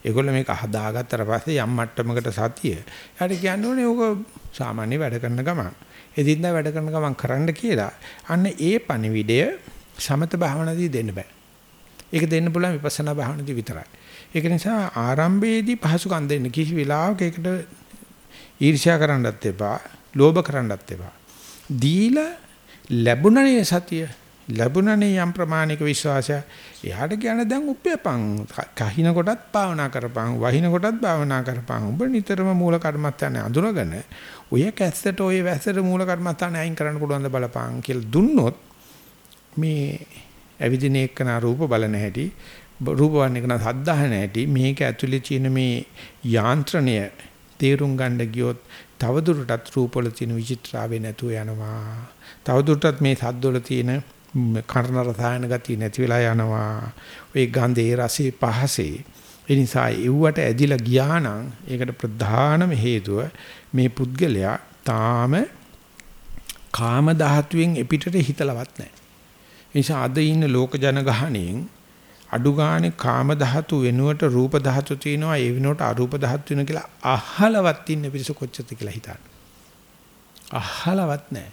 ඒගොල්ලෝ මේක හදාගත්තට පස්සේ යම් මට්ටමකට සතිය. යාට කියන්න ඕනේ ඕක සාමාන්‍ය වැඩ කරන ගමන්. එදින්දා වැඩ කරන ගමන් කරන්න කියලා. අන්න ඒ පණිවිඩය සමත භාවනාදී දෙන්න බෑ. ඒක දෙන්න පුළුවන් විපස්සනා භාවනාවේ විතරයි. ඒක නිසා ආරම්භයේදී පහසුකම් දෙන්න කිසි වෙලාවක ඒකට ඊර්ෂ්‍යා කරන්නත් එපා, ලෝභ කරන්නත් එපා. දීලා ලැබුණනේ සතිය, ලැබුණනේ යම් ප්‍රමාණික විශ්වාසය. එයාට කියන දැන් උපයපන්. කහින කොටත් භාවනා කරපන්, වහින කොටත් භාවනා කරපන්. ඔබ නිතරම මූල කර්මස්ථානේ අඳුනගෙන ඔය කැස්සට ඔය වැස්සට මූල කර්මස්ථානේ අයින් කරන්න පුළුවන් ද බලපන් කියලා දුන්නොත් මේ ඇවිදින එක්කන රූප බලන හැටි රූප වන්න එකන සද්ධාහන හැටි මේක ඇතුලේ තියෙන මේ යාන්ත්‍රණය තේරුම් ගන්න ගියොත් තවදුරටත් රූපවල තියෙන විචිත්‍රාවේ නැතුව යනවා. තවදුරටත් මේ සද්දවල තියෙන කර්ණ රසායන ගතිය නැති වෙලා යනවා. ඔය ගන්ධේ රසේ පහසේ. ඒ නිසා එව්වට ඇදිලා ගියා නම් ඒකට ප්‍රධානම හේතුව මේ පුද්ගලයා තාම කාම ධාතුවෙන් එපිටට හිතලවත් නැහැ. නිසා අද ඉන්න ලෝක ජනගහණයෙන් අඩු ගානේ කාම ධාතු වෙනුවට රූප ධාතු තියෙනවා ඒ වෙනුවට අරූප ධාතු වෙන කියලා අහලවත් ඉන්න පිරිස කොච්චරද කියලා හිතන්න. අහලවත් නැහැ.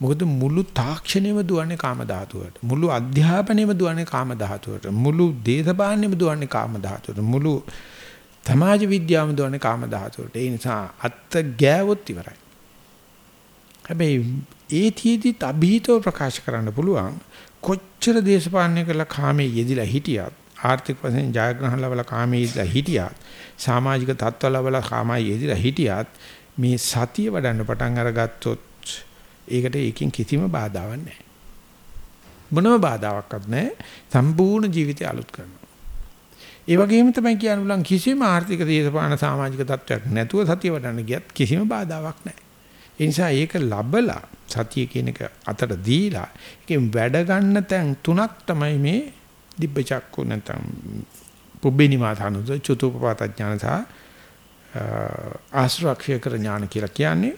මොකද මුළු තාක්ෂණයම දුවන්නේ කාම ධාතුවට. මුළු අධ්‍යාපනයම දුවන්නේ කාම ධාතුවට. මුළු දේශපාලනයම දුවන්නේ කාම ධාතුවට. මුළු සමාජ විද්‍යාවම දුවන්නේ කාම ධාතුවට. ඒ නිසා අත්ත ගෑවොත් ඉවරයි. හැබැයි ඒතිෙදිත් અભීතව ප්‍රකාශ කරන්න පුළුවන් කොච්චර දේශපාලනය කළා කාමයේ යෙදිලා හිටියත් ආර්ථික වශයෙන් ජයග්‍රහණ ලැබලා කාමයේ යෙදිලා හිටියත් සමාජික තත්ත්ව ලැබලා කාමයේ යෙදිලා හිටියත් මේ සතිය වඩන්න පටන් අරගත්තොත් ඒකට ඒකෙන් කිසිම බාධාවක් නැහැ. මොනම බාධාවක්වත් නැහැ. සම්පූර්ණ ජීවිතය අලුත් කරනවා. ඒ වගේම තමයි කියන්න බුලන් කිසිම ආර්ථික දේශපාලන සමාජික තත්ත්වයක් නැතුව සතිය වඩන්න ගියත් කිසිම බාධාවක් නැහැ. ඒ නිසා ඒක ලබලා සතිය කියන එක අතට දීලා ඒකෙන් වැඩ ගන්න තැන් තුනක් තමයි මේ දිබ්බ චක්කු නැත්නම් පුබ්බේනිමාතනුද චතුප්පත ඥාන සහ ආශ්‍රක්ෂය කර ඥාන කියලා කියන්නේ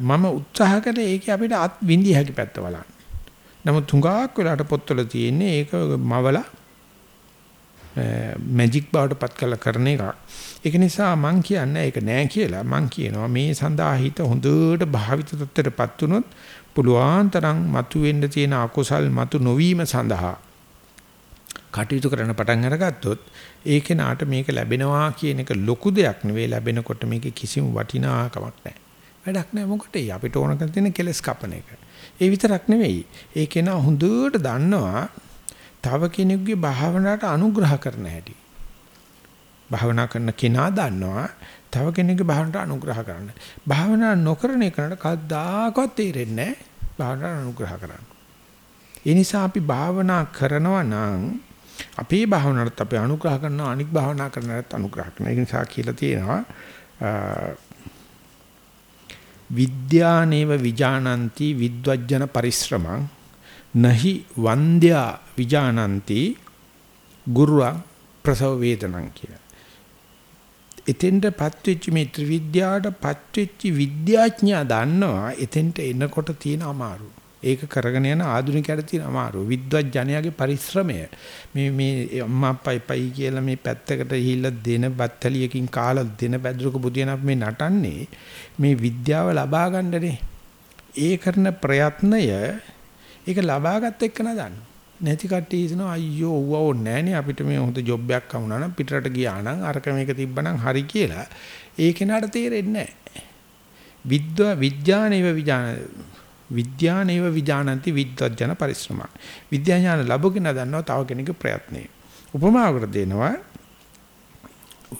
මම උත්සාහ කළේ ඒකේ අපිට අත් විඳිය හැකි පැත්ත බලන්න. නමුත් තුඟාක් වෙලාට පොත්වල තියෙන්නේ ඒක මවලා මැජික් බවට පත් කළ කරන එක. ඒක නිසා මං කියන්නේ ඒක නෑ කියලා. මං කියනවා මේ සඳහා හිත හොඳට භාවිත තත්ත්වයටපත් වුනොත් පුළුවන් තරම් මතුවෙන්න තියෙන අකුසල් මතු නොවීම සඳහා කටයුතු කරන පටන් අරගත්තොත් ඒ කෙනාට මේක ලැබෙනවා කියන එක ලොකු දෙයක් නෙවෙයි ලැබෙනකොට මේක කිසිම වටිනාකමක් නැහැ. වැඩක් නැහැ මොකටද අපිට ඕන කරන තියෙන කෙලස් කපන එක. ඒ විතරක් නෙවෙයි. ඒ කෙනා හොඳට දන්නවා තව කෙනෙකුගේ භාවනාවට අනුග්‍රහ කරන හැටි. භාවනා කරන කෙනා දන්නවා තව කෙනෙකුගේ භාවනාවට අනුග්‍රහ කරන්න. භාවනා නොකරන එකට කවදාකවත් තේරෙන්නේ නැහැ භාවනාවට අනුග්‍රහ කරන්න. ඒ නිසා අපි භාවනා කරනවා නම් අපේ භාවනාවට අපි අනුග්‍රහ කරනවා අනික් භාවනා කරනකට අනුග්‍රහ කරනවා. ඒ නිසා කියලා තියෙනවා විද්‍යානේව විජානಂತಿ විද්වජ්ජන පරිශ්‍රමං නහි වන්ද්‍යා විජානಂತಿ ගුරුවා ප්‍රසව වේදනං කියලා. එතෙන්ටපත් වෙච්ච මේ ත්‍රිවිද්‍යාවටපත් වෙච්ච විද්‍යාඥයා දන්නවා එතෙන්ට එනකොට තියෙන අමාරු. ඒක කරගෙන යන ආධුනිකයට තියෙන අමාරු. විද්වත් ජනයාගේ පරිශ්‍රමය. මේ මේ අම්මා අප්පයි පයි කියලා මේ පැත්තකට ගිහිල්ලා දෙන බත්තලියකින් කාලා දෙන බැදුරක බුදියන මේ නටන්නේ මේ විද්‍යාව ලබා ගන්නනේ. ඒ කරන ප්‍රයත්නය ඒක ලබාගත් එක්ක නදන්න. නැති කට්ටිය හිතනවා අයියෝ ඌව ඕනේ නෑනේ අපිට මේ හොඳ ජොබ් එකක් වුණා නම් පිටරට ගියා නම් අරක මේක තිබ්බනම් හරි කියලා. ඒ කෙනාට තේරෙන්නේ නෑ. විද්වා විඥානේව විඥාන විද්‍යානේව විඥානಂತಿ විද්වජන පරිශ්‍රම. විද්‍යාඥාන ලැබුගෙන දන්නවා තව කෙනෙකුගේ ප්‍රයත්නේ. උපමාවකට දෙනවා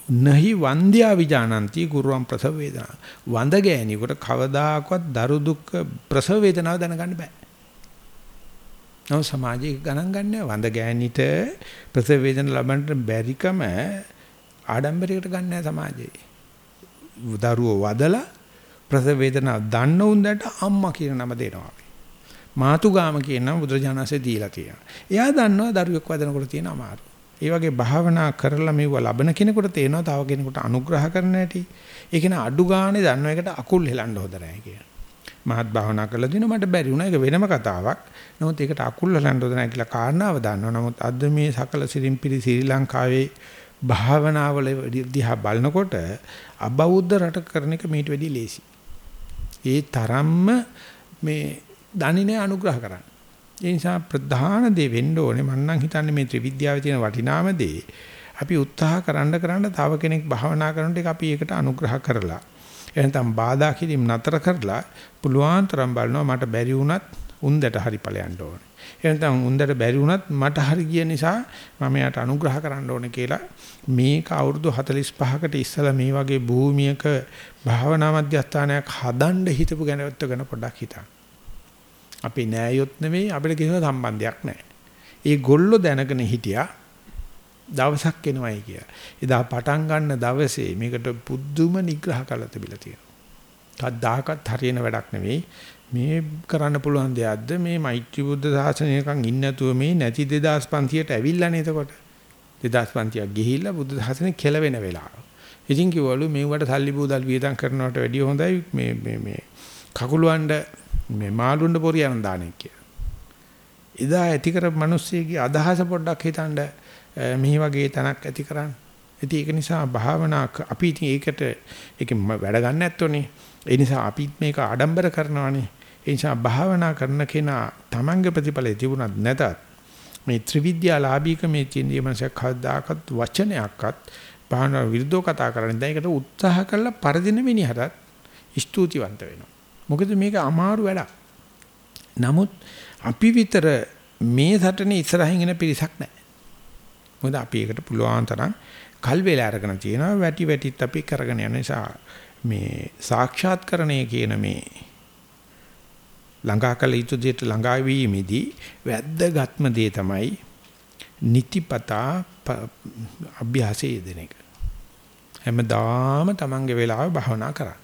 නහි වන්ද්‍යා විඥානಂತಿ ගුරුවම් ප්‍රසව වේදනා. වඳ ගෑණියෙකුට කවදාකවත් දරු දුක් ප්‍රසව වේදනාව දැනගන්න බෑ. නෝ සමාජයේ ගණන් ගන්න වඳ ගෑනිට ප්‍රසව වේදන ලබන්නට බැරිකම ආඩම්බරයකට ගන්න නැහැ සමාජයේ. දරුවෝ වදලා ප්‍රසව වේදනාව දන්න උන්දට අම්මා කියන නම දෙනවා අපි. මාතුගාම කියන නම බුදුරජාණන්සේ දීලා තියෙනවා. එයා දන්නවා දරුවෙක් වදනකොට තියෙන අමාරු. ඒ වගේ භාවනා කරලා මෙව ලබන කෙනෙකුට තේනවා තව කෙනෙකුට අනුග්‍රහ කරන්න ඇති. ඒක න අඩු ගානේ දන්න එකට අකුල් හෙලන්න හොඳ නැහැ කියලා. මහත් භාවනා කරලා දින මට බැරි වුණා ඒක වෙනම කතාවක්. නමුත් ඒකට අකුල් හෙලන්න හොඳ නැහැ කියලා කාරණාව දන්නවා. නමුත් අද මේ සකල සිරිම්පිරි ශ්‍රී ලංකාවේ භාවනාවල දිහා බලනකොට අබෞද්ධ රට කරන එක මීට වැඩිය ලේසි. ඒ තරම්ම මේ දන්නේ අනුග්‍රහ කරන්න. ඒ නිසා ප්‍රධාන දේ වෙන්න ඕනේ මම නම් හිතන්නේ මේ ත්‍රිවිද්‍යාවේ තියෙන වටිනාම දේ අපි උත්සාහ කරන්න කරන්න තව කෙනෙක් භාවනා කරනකොට ඒක අපි ඒකට අනුග්‍රහ කරලා එහෙනම් බාධා කිරීම නතර කරලා පුළුවන් තරම් බලනවා මට බැරි වුණත් උන්දට හරි ඵලයන්ට ඕනේ. එහෙනම් උන්දට බැරි වුණත් මට හරි ගිය නිසා මම යාට අනුග්‍රහ කරන්න ඕනේ කියලා මේක අවුරුදු 45කට ඉස්සලා මේ වගේ භූමියක භාවනා මධ්‍යස්ථානයක් හදන්න හිතපු ගැනවත් ගැන පොඩ්ඩක් හිතන්න. අපි නෑයොත් නෙවෙයි අපිට කිසිම සම්බන්ධයක් නැහැ. ඒ ගොල්ලෝ දැනගෙන හිටියා දවසක් එනවයි කිය. එදා පටන් ගන්න දවසේ මේකට පුදුම නිග්‍රහ කළ තිබිලා තියෙනවා. කවදාකවත් හරියන වැඩක් නෙවෙයි. මේ කරන්න පුළුවන් දෙයක්ද මේ මෛත්‍රී බුද්ධ ශාසනයකන් ඉන්නේ නැතුව මේ නැති 2500ට ඇවිල්ලානේ එතකොට 2500ක් ගිහිල්ලා බුද්ධ ශාසනය කෙලවෙන වෙලාව. ඉතින් කිව්වලු මේවට සල්ලි බූදල් වියදම් කරනවට වැඩිය හොඳයි මේ මේ මේ කකුලවඬ මේ මාළුන්ඩ පොරියන් දාන්නේ කියලා. එදා ඇති කර මිනිස්සෙගේ අදහස පොඩ්ඩක් හිතනද මේ වගේ තනක් ඇති කරන්න. ඉතින් ඒක නිසා භාවනා අපි ඉතින් ඒකට ඒක වැඩ ගන්න නැත්තෝනේ. ඒ නිසා අපිත් මේක ආඩම්බර කරනවානේ. ඒ නිසා භාවනා කරන කෙනා තමන්ගේ ප්‍රතිඵලය තිබුණත් නැතත් මේ ත්‍රිවිද්‍යාලාභීක මේ චින්දිය මනසක් කවදාකත් වචනයක්වත් භාවනා විරුද්ධව කතා කරන්නේ දැන් ඒකට උත්සාහ කළා පරදින මිනිහටත් ස්තුතිවන්ත වෙනවා. මොකද මේක අමාරු වැඩක්. නමුත් අපි විතර මේ සටනේ ඉස්සරහින් එන පිරිසක් නැහැ. මොකද අපි ඒකට පුළුවන් තරම් කල් වේලා අරගෙන තියෙනවා වැටි වැටිත් අපි කරගෙන යන නිසා මේ සාක්ෂාත්කරණය කියන මේ ළඟා කළ යුතු දෙයට ළඟා වීමේදී වැද්දගත්ම දේ තමයි නිතිපතා අභ්‍යාසයේ දෙන එක. හැමදාම තමන්ගේ වෙලාව භාවනා කරා.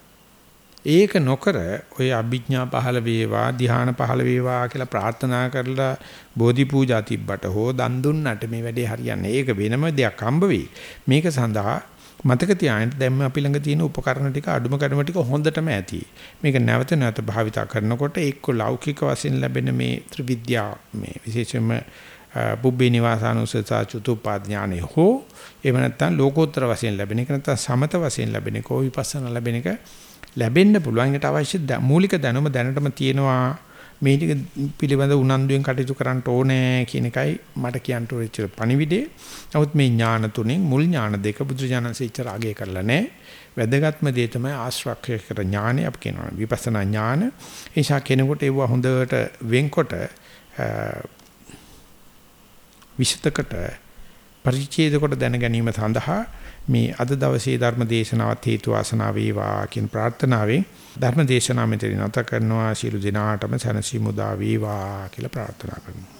ඒක නොකර ඔය අභිඥා පහළ වේවා ධ්‍යාන පහළ වේවා කියලා ප්‍රාර්ථනා කරලා බෝධි පූජා තිබ්බට හෝ දන් දුන්නට මේ වැඩේ හරියන්නේ. ඒක වෙනම දෙයක් හම්බ වෙයි. මේක සඳහා මතක තියාගන්න දැන් අපි ළඟ තියෙන උපකරණ ටික අඩුම කඩම ටික හොඳටම ඇති. මේක නැවත නැවත භාවිතා කරනකොට එක්ක ලෞකික වශයෙන් ලැබෙන මේ ත්‍රිවිද්‍යා මේ විශේෂයෙන්ම පුබ්බේ නිවාසානුසසා චතුප්පාද ඥානෙ හෝ එහෙම නැත්නම් ලෝකෝත්තර වශයෙන් ලැබෙන එක නැත්නම් සමත වශයෙන් ලැබෙන එක හෝ විපස්සනා ලැබෙන එක ලැබෙන්න පුළුවන්. ඒකට අවශ්‍ය මූලික දැනුම දැනටම තියෙනවා. මේ ටික පිළිබඳ උනන්දුවෙන් කටයුතු කරන්න ඕනේ කියන එකයි මට කියන්න උරෙච්ච පණිවිඩේ. නමුත් මේ ඥාන තුනෙන් මුල් ඥාන දෙක බුදුජානන්සේ ඉච්චර අගය කරලා නැහැ. වැදගත්ම දේ තමයි ආශ්‍රක්ෂය කර ඥානෙ අපි කියනවා විපස්සනා ඥාන. ඒ නිසා කෙනෙකුට ඒව හොඳට වෙන්කොට විශේෂකට පරිච්ඡේද කොට දැන ගැනීම සඳහා මේ අද දවසේ ධර්ම දේශනාවත් හේතු වාසනා වේවා කියන ප්‍රාර්ථනාවෙන් ධර්ම දේශනාව මෙතන නැත කරනවා. ශිළු දිනාටම සනසි මුදා වේවා කියලා ප්‍රාර්ථනා කරනවා